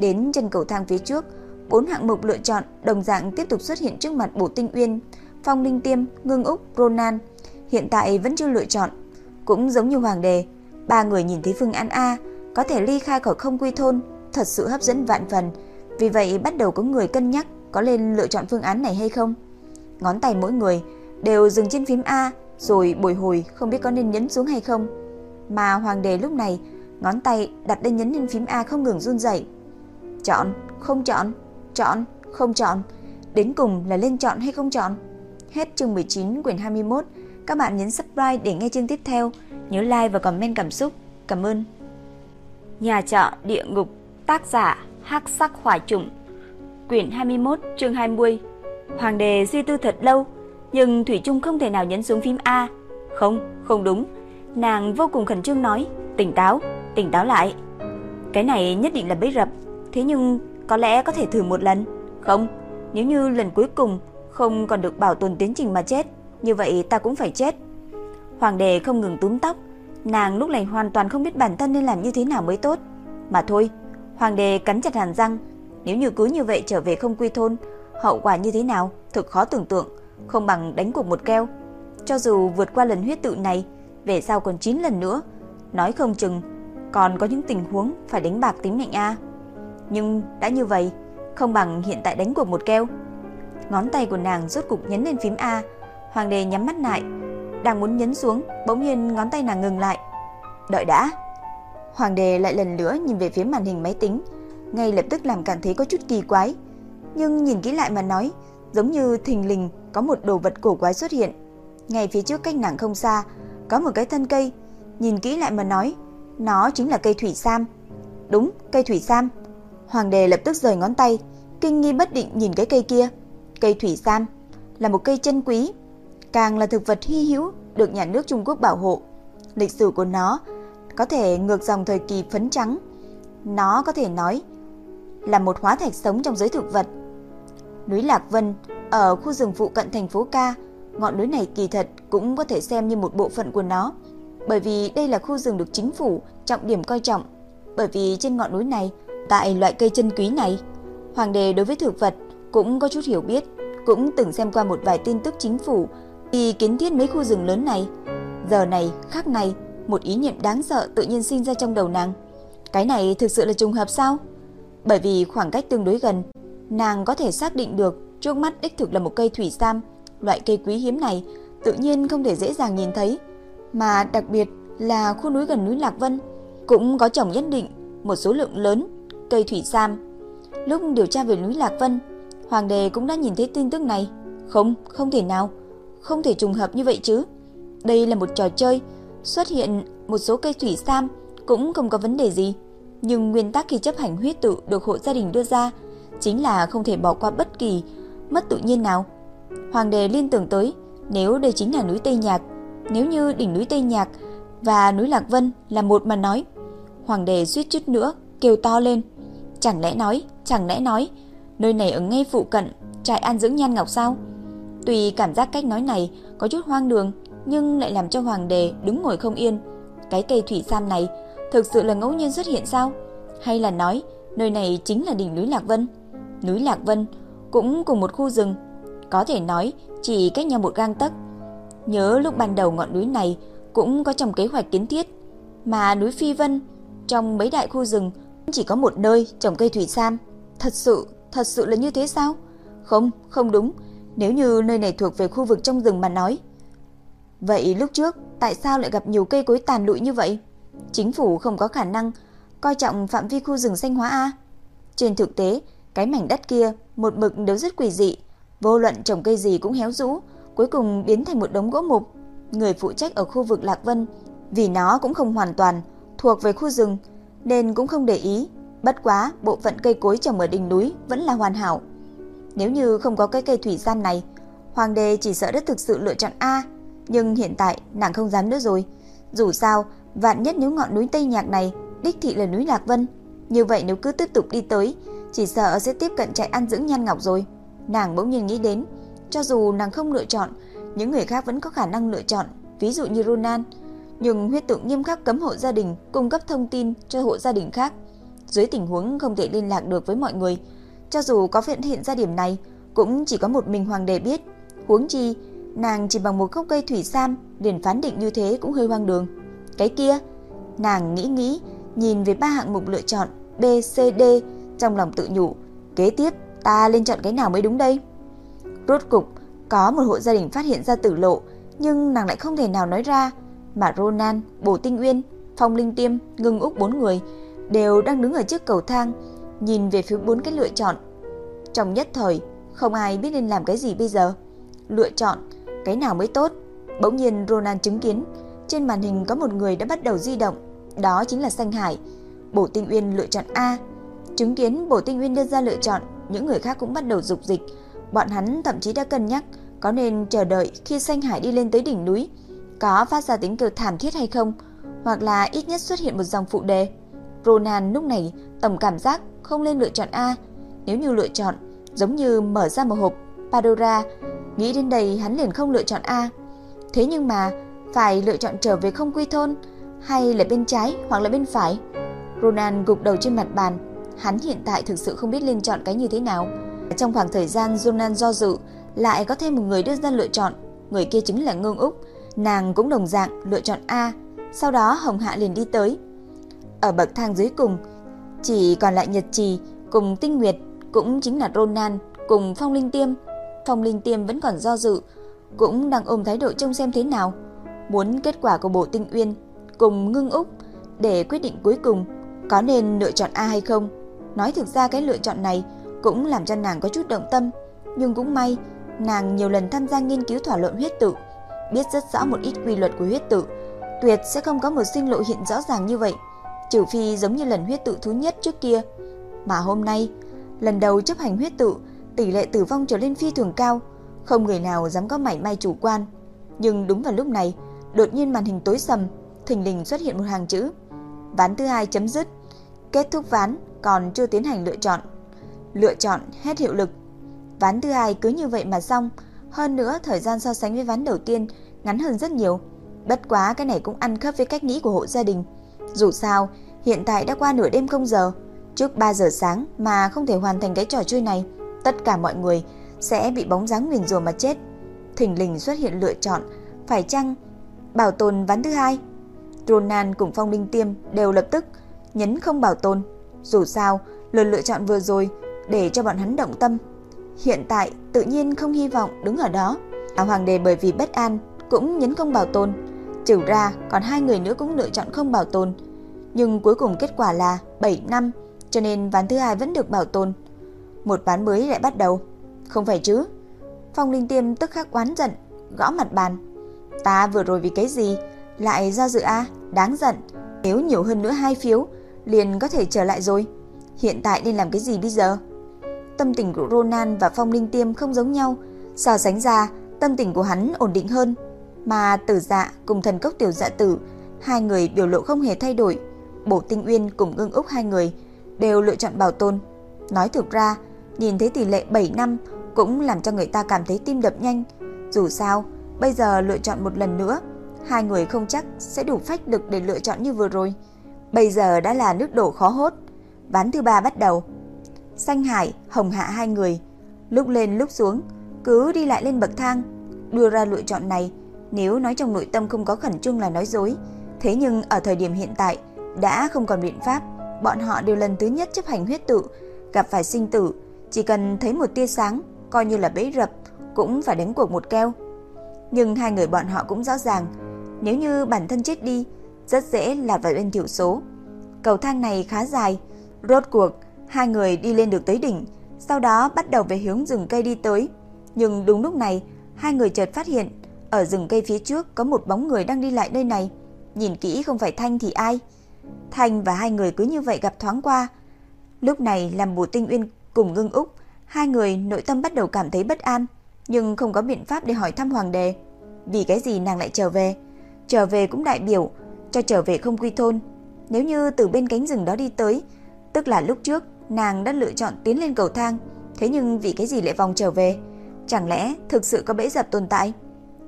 [SPEAKER 1] Đến chân cầu thang phía trước, bốn hạng mục lựa chọn đồng dạng tiếp tục xuất hiện trước mặt Bổ Tinh Uyên, Phong Linh Tiêm, Ngưng Úc, Ronan. Hiện tại vẫn chưa lựa chọn, cũng giống như Hoàng Đề, ba người nhìn thấy phương án A có thể ly khai khỏi không quy thôn, thật sự hấp dẫn vạn phần. Vì vậy bắt đầu có người cân nhắc có nên lựa chọn phương án này hay không. Ngón tay mỗi người đều dừng trên phím A rồi bồi hồi không biết có nên nhấn xuống hay không. Mà Hoàng Đề lúc này ngón tay đặt lên nhấn lên phím A không ngừng run rẩy. Chọn, không chọn, chọn, không chọn, đến cùng là lên chọn hay không chọn. Hết chương 19 quyển 21. Các bạn nhấn subscribe để nghe chương tiếp theo. Nhớ like và comment cảm xúc. Cảm ơn. Nhà trọ địa ngục, tác giả Hắc Sắc Hỏa Trùng. Quyển 21, chương 20. Hoàng đề suy tư thật lâu, nhưng thủy chung không thể nào nhấn xuống phím A. Không, không đúng. Nàng vô cùng khẩn trương nói, tỉnh táo, tỉnh táo lại. Cái này nhất định là bẫy rập, thế nhưng có lẽ có thể thử một lần. Không, nếu như lần cuối cùng không còn được bảo tồn tiến trình mà chết, như vậy ta cũng phải chết. Hoàng đề không ngừng túm tóc, nàng lúc này hoàn toàn không biết bản thân nên làm như thế nào mới tốt. Mà thôi, hoàng đề cắn chặt hàm răng, nếu như cứ như vậy trở về không quy thôn, hậu quả như thế nào, thực khó tưởng tượng, không bằng đánh cuộc một keo. Cho dù vượt qua lần huyết tự này, về sau còn 9 lần nữa, nói không chừng còn có những tình huống phải đánh bạc tính mệnh a. Nhưng đã như vậy, không bằng hiện tại đánh cuộc một keo. Ngón tay của nàng rốt cục nhấn lên phím A, Hoàng đế nhắm mắt lại, đang muốn nhấn xuống, bỗng nhiên ngón tay nàng ngừng lại. "Đợi đã." Hoàng đế lại lần nữa nhìn về phía màn hình máy tính, ngay lập tức làm cảm thấy có chút kỳ quái, nhưng nhìn kỹ lại mà nói, giống như thình lình có một đồ vật cổ quái xuất hiện. Ngay phía trước cách nàng không xa, có một cái thân cây, nhìn kỹ lại mà nói, nó chính là cây thủy sam. Đúng, cây thủy sam. Hoàng đế lập tức rời ngón tay, kinh nghi bất định nhìn cái cây kia. Cây thủy sam là một cây chân quý, càng là thực vật hy hữu được nhà nước Trung Quốc bảo hộ. Lịch sử của nó có thể ngược dòng thời kỳ phấn trắng. Nó có thể nói là một hóa thạch sống trong giới thực vật. Núi Lạc Vân ở khu rừng phụ cận thành phố Ca, ngọn núi này kỳ thật cũng có thể xem như một bộ phận của nó, bởi vì đây là khu rừng được chính phủ trọng điểm coi trọng, bởi vì trên ngọn núi này, tại loại cây chân quý này, hoàng đế đối với thực vật cũng có chút hiểu biết, cũng từng xem qua một vài tin tức chính phủ khi kiến thiết mấy khu rừng lớn này. Giờ này, khắc này, một ý niệm đáng sợ tự nhiên sinh ra trong đầu nàng. Cái này thực sự là trùng hợp sao? Bởi vì khoảng cách tương đối gần, nàng có thể xác định được trước mắt đích thực là một cây thủy sam, loại cây quý hiếm này tự nhiên không thể dễ dàng nhìn thấy, mà đặc biệt là khu núi gần núi Lạc Vân cũng có trồng nhất định một số lượng lớn cây thủy sam. Lúc điều tra về núi Lạc Vân, hoàng đế cũng đã nhìn thấy tin tức này. Không, không thể nào, không thể trùng hợp như vậy chứ. Đây là một trò chơi, xuất hiện một số cây thủy sam cũng không có vấn đề gì. Nhưng nguyên tắc khi chấp hành huyết tự được hộ gia đình đưa ra chính là không thể bỏ qua bất kỳ mất tự nhiên nào. Hoàng đế liên tưởng tới, nếu đây chính là núi Tây Nhạc, nếu như đỉnh núi Tây Nhạc và núi Lạc Vân là một mà nói, hoàng đế suýt chút nữa kêu to lên. Chẳng lẽ nói, chẳng lẽ nói, nơi này ở ngay phụ cận trại an dưỡng Nhan Ngọc sao? Tuy cảm giác cách nói này có chút hoang đường, nhưng lại làm cho hoàng đế đứng ngồi không yên. Cái cây thủy sam này thực sự là ngẫu nhiên xuất hiện sao? Hay là nói nơi này chính là đỉnh núi Lạc Vân? Núi Lạc Vân cũng cùng một khu rừng, có thể nói chỉ cách nhau một gang tấc. Nhớ lúc ban đầu ngọn núi này cũng có trong kế hoạch kiến thiết, mà núi Phi Vân trong mấy đại khu rừng chỉ có một nơi trồng cây thủy sam. Thật sự, thật sự là như thế sao? Không, không đúng. Nếu như nơi này thuộc về khu vực trong rừng mà nói. Vậy lúc trước tại sao lại gặp nhiều cây cối tàn lụi như vậy? Chính phủ không có khả năng coi trọng phạm vi khu rừng xanh hóa a. Trên thực tế, cái mảnh đất kia một mực đều rất quỷ dị, vô luận trồng cây gì cũng héo rũ, cuối cùng biến thành một đống gỗ mục. Người phụ trách ở khu vực Lạc Vân, vì nó cũng không hoàn toàn thuộc về khu rừng nên cũng không để ý, bất quá bộ phận cây cối trồng ở đỉnh núi vẫn là hoàn hảo. Nếu như không có cái cây thủy gian này, hoàng đế chỉ sợ rất thực sự lựa chọn A, nhưng hiện tại nàng không dám nữa rồi. Dù sao, vạn nhất nếu ngọn núi Tây Nhạc này đích thị là núi Lạc Vân, như vậy nếu cứ tiếp tục đi tới, chỉ sợ sẽ tiếp cận trại ăn dưỡng Nhan Ngọc rồi. Nàng bỗng nhiên nghĩ đến, cho dù nàng không lựa chọn, những người khác vẫn có khả năng lựa chọn, ví dụ như Ronan, nhưng huyết tượng nghiêm khắc cấm hộ gia đình cung cấp thông tin cho hộ gia đình khác. Dưới tình huống không thể liên lạc được với mọi người, cho dù có phát hiện ra điểm này, cũng chỉ có một mình hoàng đế biết. Huống chi, nàng chỉ bằng một gốc cây thủy sam liền phán định như thế cũng hơi hoang đường. Cái kia, nàng nghĩ nghĩ, nhìn về ba hạng mục lựa chọn B, C, D, trong lòng tự nhủ, kế tiếp ta lên chọn cái nào mới đúng đây? Rốt cục, có một hộ gia đình phát hiện ra tử lộ, nhưng nàng lại không thể nào nói ra, mà Ronan, Bổ Tinh Uyên, Phong Linh Tiêm, Ngưng Úc bốn người đều đang đứng ở trước cầu thang, nhìn về phía bốn cái lựa chọn. Trong nhất thời, không ai biết nên làm cái gì bây giờ. Lựa chọn cái nào mới tốt. Bỗng nhiên Ronan chứng kiến trên màn hình có một người đã bắt đầu di động, đó chính là Xanh Hải. Bổ Tinh Uyên lựa chọn A. Chứng kiến Bổ Tinh Uyên đưa ra lựa chọn, những người khác cũng bắt đầu dục dịch. Bọn hắn thậm chí đã cân nhắc có nên chờ đợi khi Xanh Hải đi lên tới đỉnh núi, có phát ra tiếng kêu thảm thiết hay không, hoặc là ít nhất xuất hiện một dòng phụ đề. Ronan lúc này tổng cảm giác không nên lựa chọn A, nếu như lựa chọn giống như mở ra một hộp Pandora, nghĩ đến đây hắn liền không lựa chọn A. Thế nhưng mà phải lựa chọn trở về không quy thôn hay là bên trái hoặc là bên phải. Ronan gục đầu trên mặt bàn, hắn hiện tại thực sự không biết nên chọn cái như thế nào. Trong khoảng thời gian Ronan do dự, lại có thêm một người đưa ra lựa chọn, người kia chính là Ngưng Úc, nàng cũng đồng dạng lựa chọn A, sau đó Hồng Hạ liền đi tới. Ở bậc thang dưới cùng, chỉ còn lại Nhật Trì cùng Tinh Nguyệt, cũng chính là Ronan cùng Phong Linh Tiêm. Phong Linh Tiêm vẫn còn do dự, cũng đang ôm thái độ trông xem thế nào, muốn kết quả của bộ Tinh Uyên cùng Ngưng Úc để quyết định cuối cùng có nên lựa chọn A hay không. Nói thực ra cái lựa chọn này cũng làm cho nàng có chút động tâm, nhưng cũng may nàng nhiều lần tham gia nghiên cứu thỏa luận huyết tự, biết rất rõ một ít quy luật của huyết tự, tuyệt sẽ không có một sinh lộ hiện rõ ràng như vậy, trừ phi giống như lần huyết tự thứ nhất trước kia. Mà hôm nay, lần đầu chấp hành huyết tự, tỷ lệ tử vong trở lên phi thường cao, không người nào dám có mảy may chủ quan. Nhưng đúng vào lúc này, đột nhiên màn hình tối sầm, thình lình xuất hiện một hàng chữ. Ván thứ hai chấm dứt. Kết thúc ván, còn chưa tiến hành lựa chọn. Lựa chọn hết hiệu lực. Ván thứ hai cứ như vậy mà xong, hơn nữa thời gian so sánh với ván đầu tiên ngắn hơn rất nhiều. Bất quá cái này cũng ăn khớp với cách nghĩ của hộ gia đình. Dù sao, hiện tại đã qua nửa đêm không giờ, trước 3 giờ sáng mà không thể hoàn thành cái trò chơi này, tất cả mọi người sẽ bị bóng dáng nguyền rủa mà chết. Thỉnh lình xuất hiện lựa chọn phải chăng bảo tồn ván thứ hai. Ronan cùng Phong Linh Tiêm đều lập tức nhấn không bảo tồn. Dù sao, lần lựa chọn vừa rồi để cho bọn hắn động tâm. Hiện tại tự nhiên không hy vọng đứng ở đó. À hoàng đế bởi vì bất an cũng nhấn không bảo tồn. Trừ ra còn hai người nữa cũng lựa chọn không bảo tồn. Nhưng cuối cùng kết quả là 7 năm, cho nên ván thứ hai vẫn được bảo tồn. Một ván mới lại bắt đầu. Không phải chứ? Phong Linh Tiêm tức khắc oán giận, gõ mặt bàn. Ta vừa rồi vì cái gì lại do dự a, đáng giận. Nếu nhiều hơn nữa hai phiếu, liền có thể trở lại rồi. Hiện tại nên làm cái gì bây giờ? Tâm tình của Ronan và Phong Linh Tiêm không giống nhau, so sánh ra, tâm tình của hắn ổn định hơn, mà Tử Dạ cùng Thần Cốc Tiểu Dạ Tử, hai người biểu lộ không hề thay đổi. Bổ Tinh Uyên cùng Ưng Úc hai người đều lựa chọn bảo tồn. Nói thực ra, nhìn thấy tỷ lệ 7 năm cũng làm cho người ta cảm thấy tim đập nhanh. Dù sao, bây giờ lựa chọn một lần nữa, hai người không chắc sẽ đủ phách lực để lựa chọn như vừa rồi. Bây giờ đã là nước đổ khó hốt. Ván thứ ba bắt đầu. Xanh Hải, Hồng Hạ hai người, lúc lên lúc xuống, cứ đi lại lên bậc thang, đưa ra lựa chọn này, nếu nói trong nội tâm không có khẩn trương là nói dối. Thế nhưng ở thời điểm hiện tại, đã không còn biện pháp, bọn họ đều lần thứ nhất chấp hành huyết tự, gặp phải sinh tử, chỉ cần thấy một tia sáng, coi như là bẫy rập, cũng phải đánh cuộc một keo. Nhưng hai người bọn họ cũng rõ ràng, nếu như bản thân chết đi, rất dễ là vào bên thiểu số. Cầu thang này khá dài, rốt cuộc hai người đi lên được tới đỉnh, sau đó bắt đầu về hướng rừng cây đi tới. Nhưng đúng lúc này, hai người chợt phát hiện, ở rừng cây phía trước có một bóng người đang đi lại nơi này. Nhìn kỹ không phải Thanh thì ai? Thanh và hai người cứ như vậy gặp thoáng qua. Lúc này làm bù Tinh Uyên cùng Ngưng Úc, hai người nội tâm bắt đầu cảm thấy bất an, nhưng không có biện pháp để hỏi thăm hoàng đế. Vì cái gì nàng lại trở về? Trở về cũng đại biểu cho trở về không quy thôn. Nếu như từ bên cánh rừng đó đi tới, tức là lúc trước nàng đã lựa chọn tiến lên cầu thang, thế nhưng vì cái gì lại vòng trở về? Chẳng lẽ thực sự có bẫy dập tồn tại?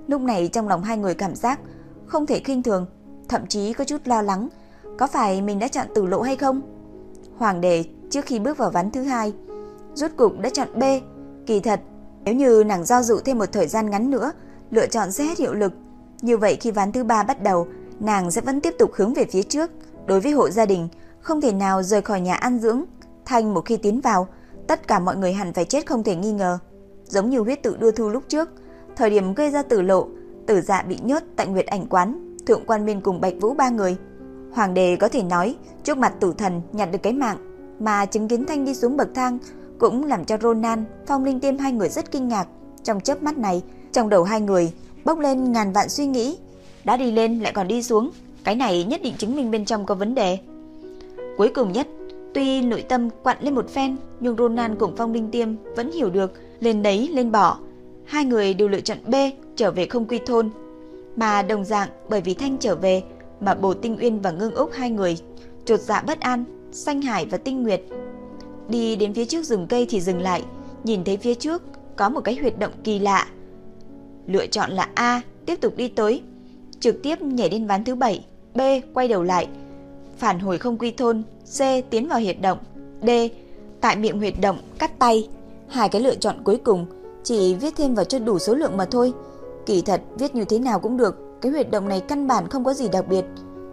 [SPEAKER 1] Lúc này trong lòng hai người cảm giác không thể khinh thường, thậm chí có chút lo lắng, có phải mình đã chọn tử lộ hay không? Hoàng đế trước khi bước vào ván thứ hai, rốt cục đã chọn B. Kỳ thật, nếu như nàng do dự thêm một thời gian ngắn nữa, lựa chọn sẽ hết hiệu lực. Như vậy khi ván thứ ba bắt đầu, nàng sẽ vẫn tiếp tục hướng về phía trước. Đối với hộ gia đình, không thể nào rời khỏi nhà ăn dưỡng. Thanh một khi tiến vào, tất cả mọi người hẳn phải chết không thể nghi ngờ. Giống như huyết tự đưa thu lúc trước, thời điểm gây ra tử lộ, tử dạ bị nhốt tại Nguyệt Ảnh Quán, Thượng Quan minh cùng Bạch Vũ ba người. Hoàng đế có thể nói, trước mặt tử thần nhặt được cái mạng, mà chứng kiến Thanh đi xuống bậc thang cũng làm cho Ronan, Phong Linh Tiêm hai người rất kinh ngạc. Trong chớp mắt này, trong đầu hai người bốc lên ngàn vạn suy nghĩ, đã đi lên lại còn đi xuống, cái này nhất định chứng minh bên trong có vấn đề. Cuối cùng nhất, tuy nội tâm quặn lên một phen, nhưng Ronan cùng Phong Linh Tiêm vẫn hiểu được, lên đấy lên bỏ. Hai người đều lựa chọn B, trở về không quy thôn. Mà đồng dạng bởi vì Thanh trở về mà Bồ Tinh Uyên và Ngưng Úc hai người trột dạ bất an, Xanh Hải và Tinh Nguyệt đi đến phía trước rừng cây thì dừng lại, nhìn thấy phía trước có một cái huyệt động kỳ lạ. Lựa chọn là A, tiếp tục đi tới, trực tiếp nhảy đến ván thứ 7, B quay đầu lại, phản hồi không quy thôn, C tiến vào huyệt động, D tại miệng huyệt động cắt tay. Hai cái lựa chọn cuối cùng chỉ viết thêm vào cho đủ số lượng mà thôi. Kỳ thật viết như thế nào cũng được, cái huyệt động này căn bản không có gì đặc biệt,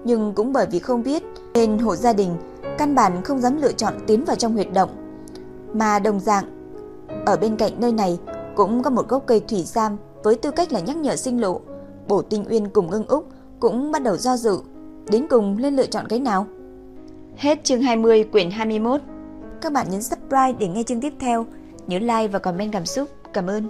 [SPEAKER 1] nhưng cũng bởi vì không biết nên hộ gia đình căn bản không dám lựa chọn tiến vào trong huyệt động. Mà đồng dạng, ở bên cạnh nơi này cũng có một gốc cây thủy sam với tư cách là nhắc nhở sinh lộ. Bổ Tinh Uyên cùng Ngưng Úc cũng bắt đầu do dự, đến cùng nên lựa chọn cái nào. Hết chương 20 quyển 21. Các bạn nhấn subscribe để nghe chương tiếp theo, nhớ like và comment cảm xúc. Cảm ơn.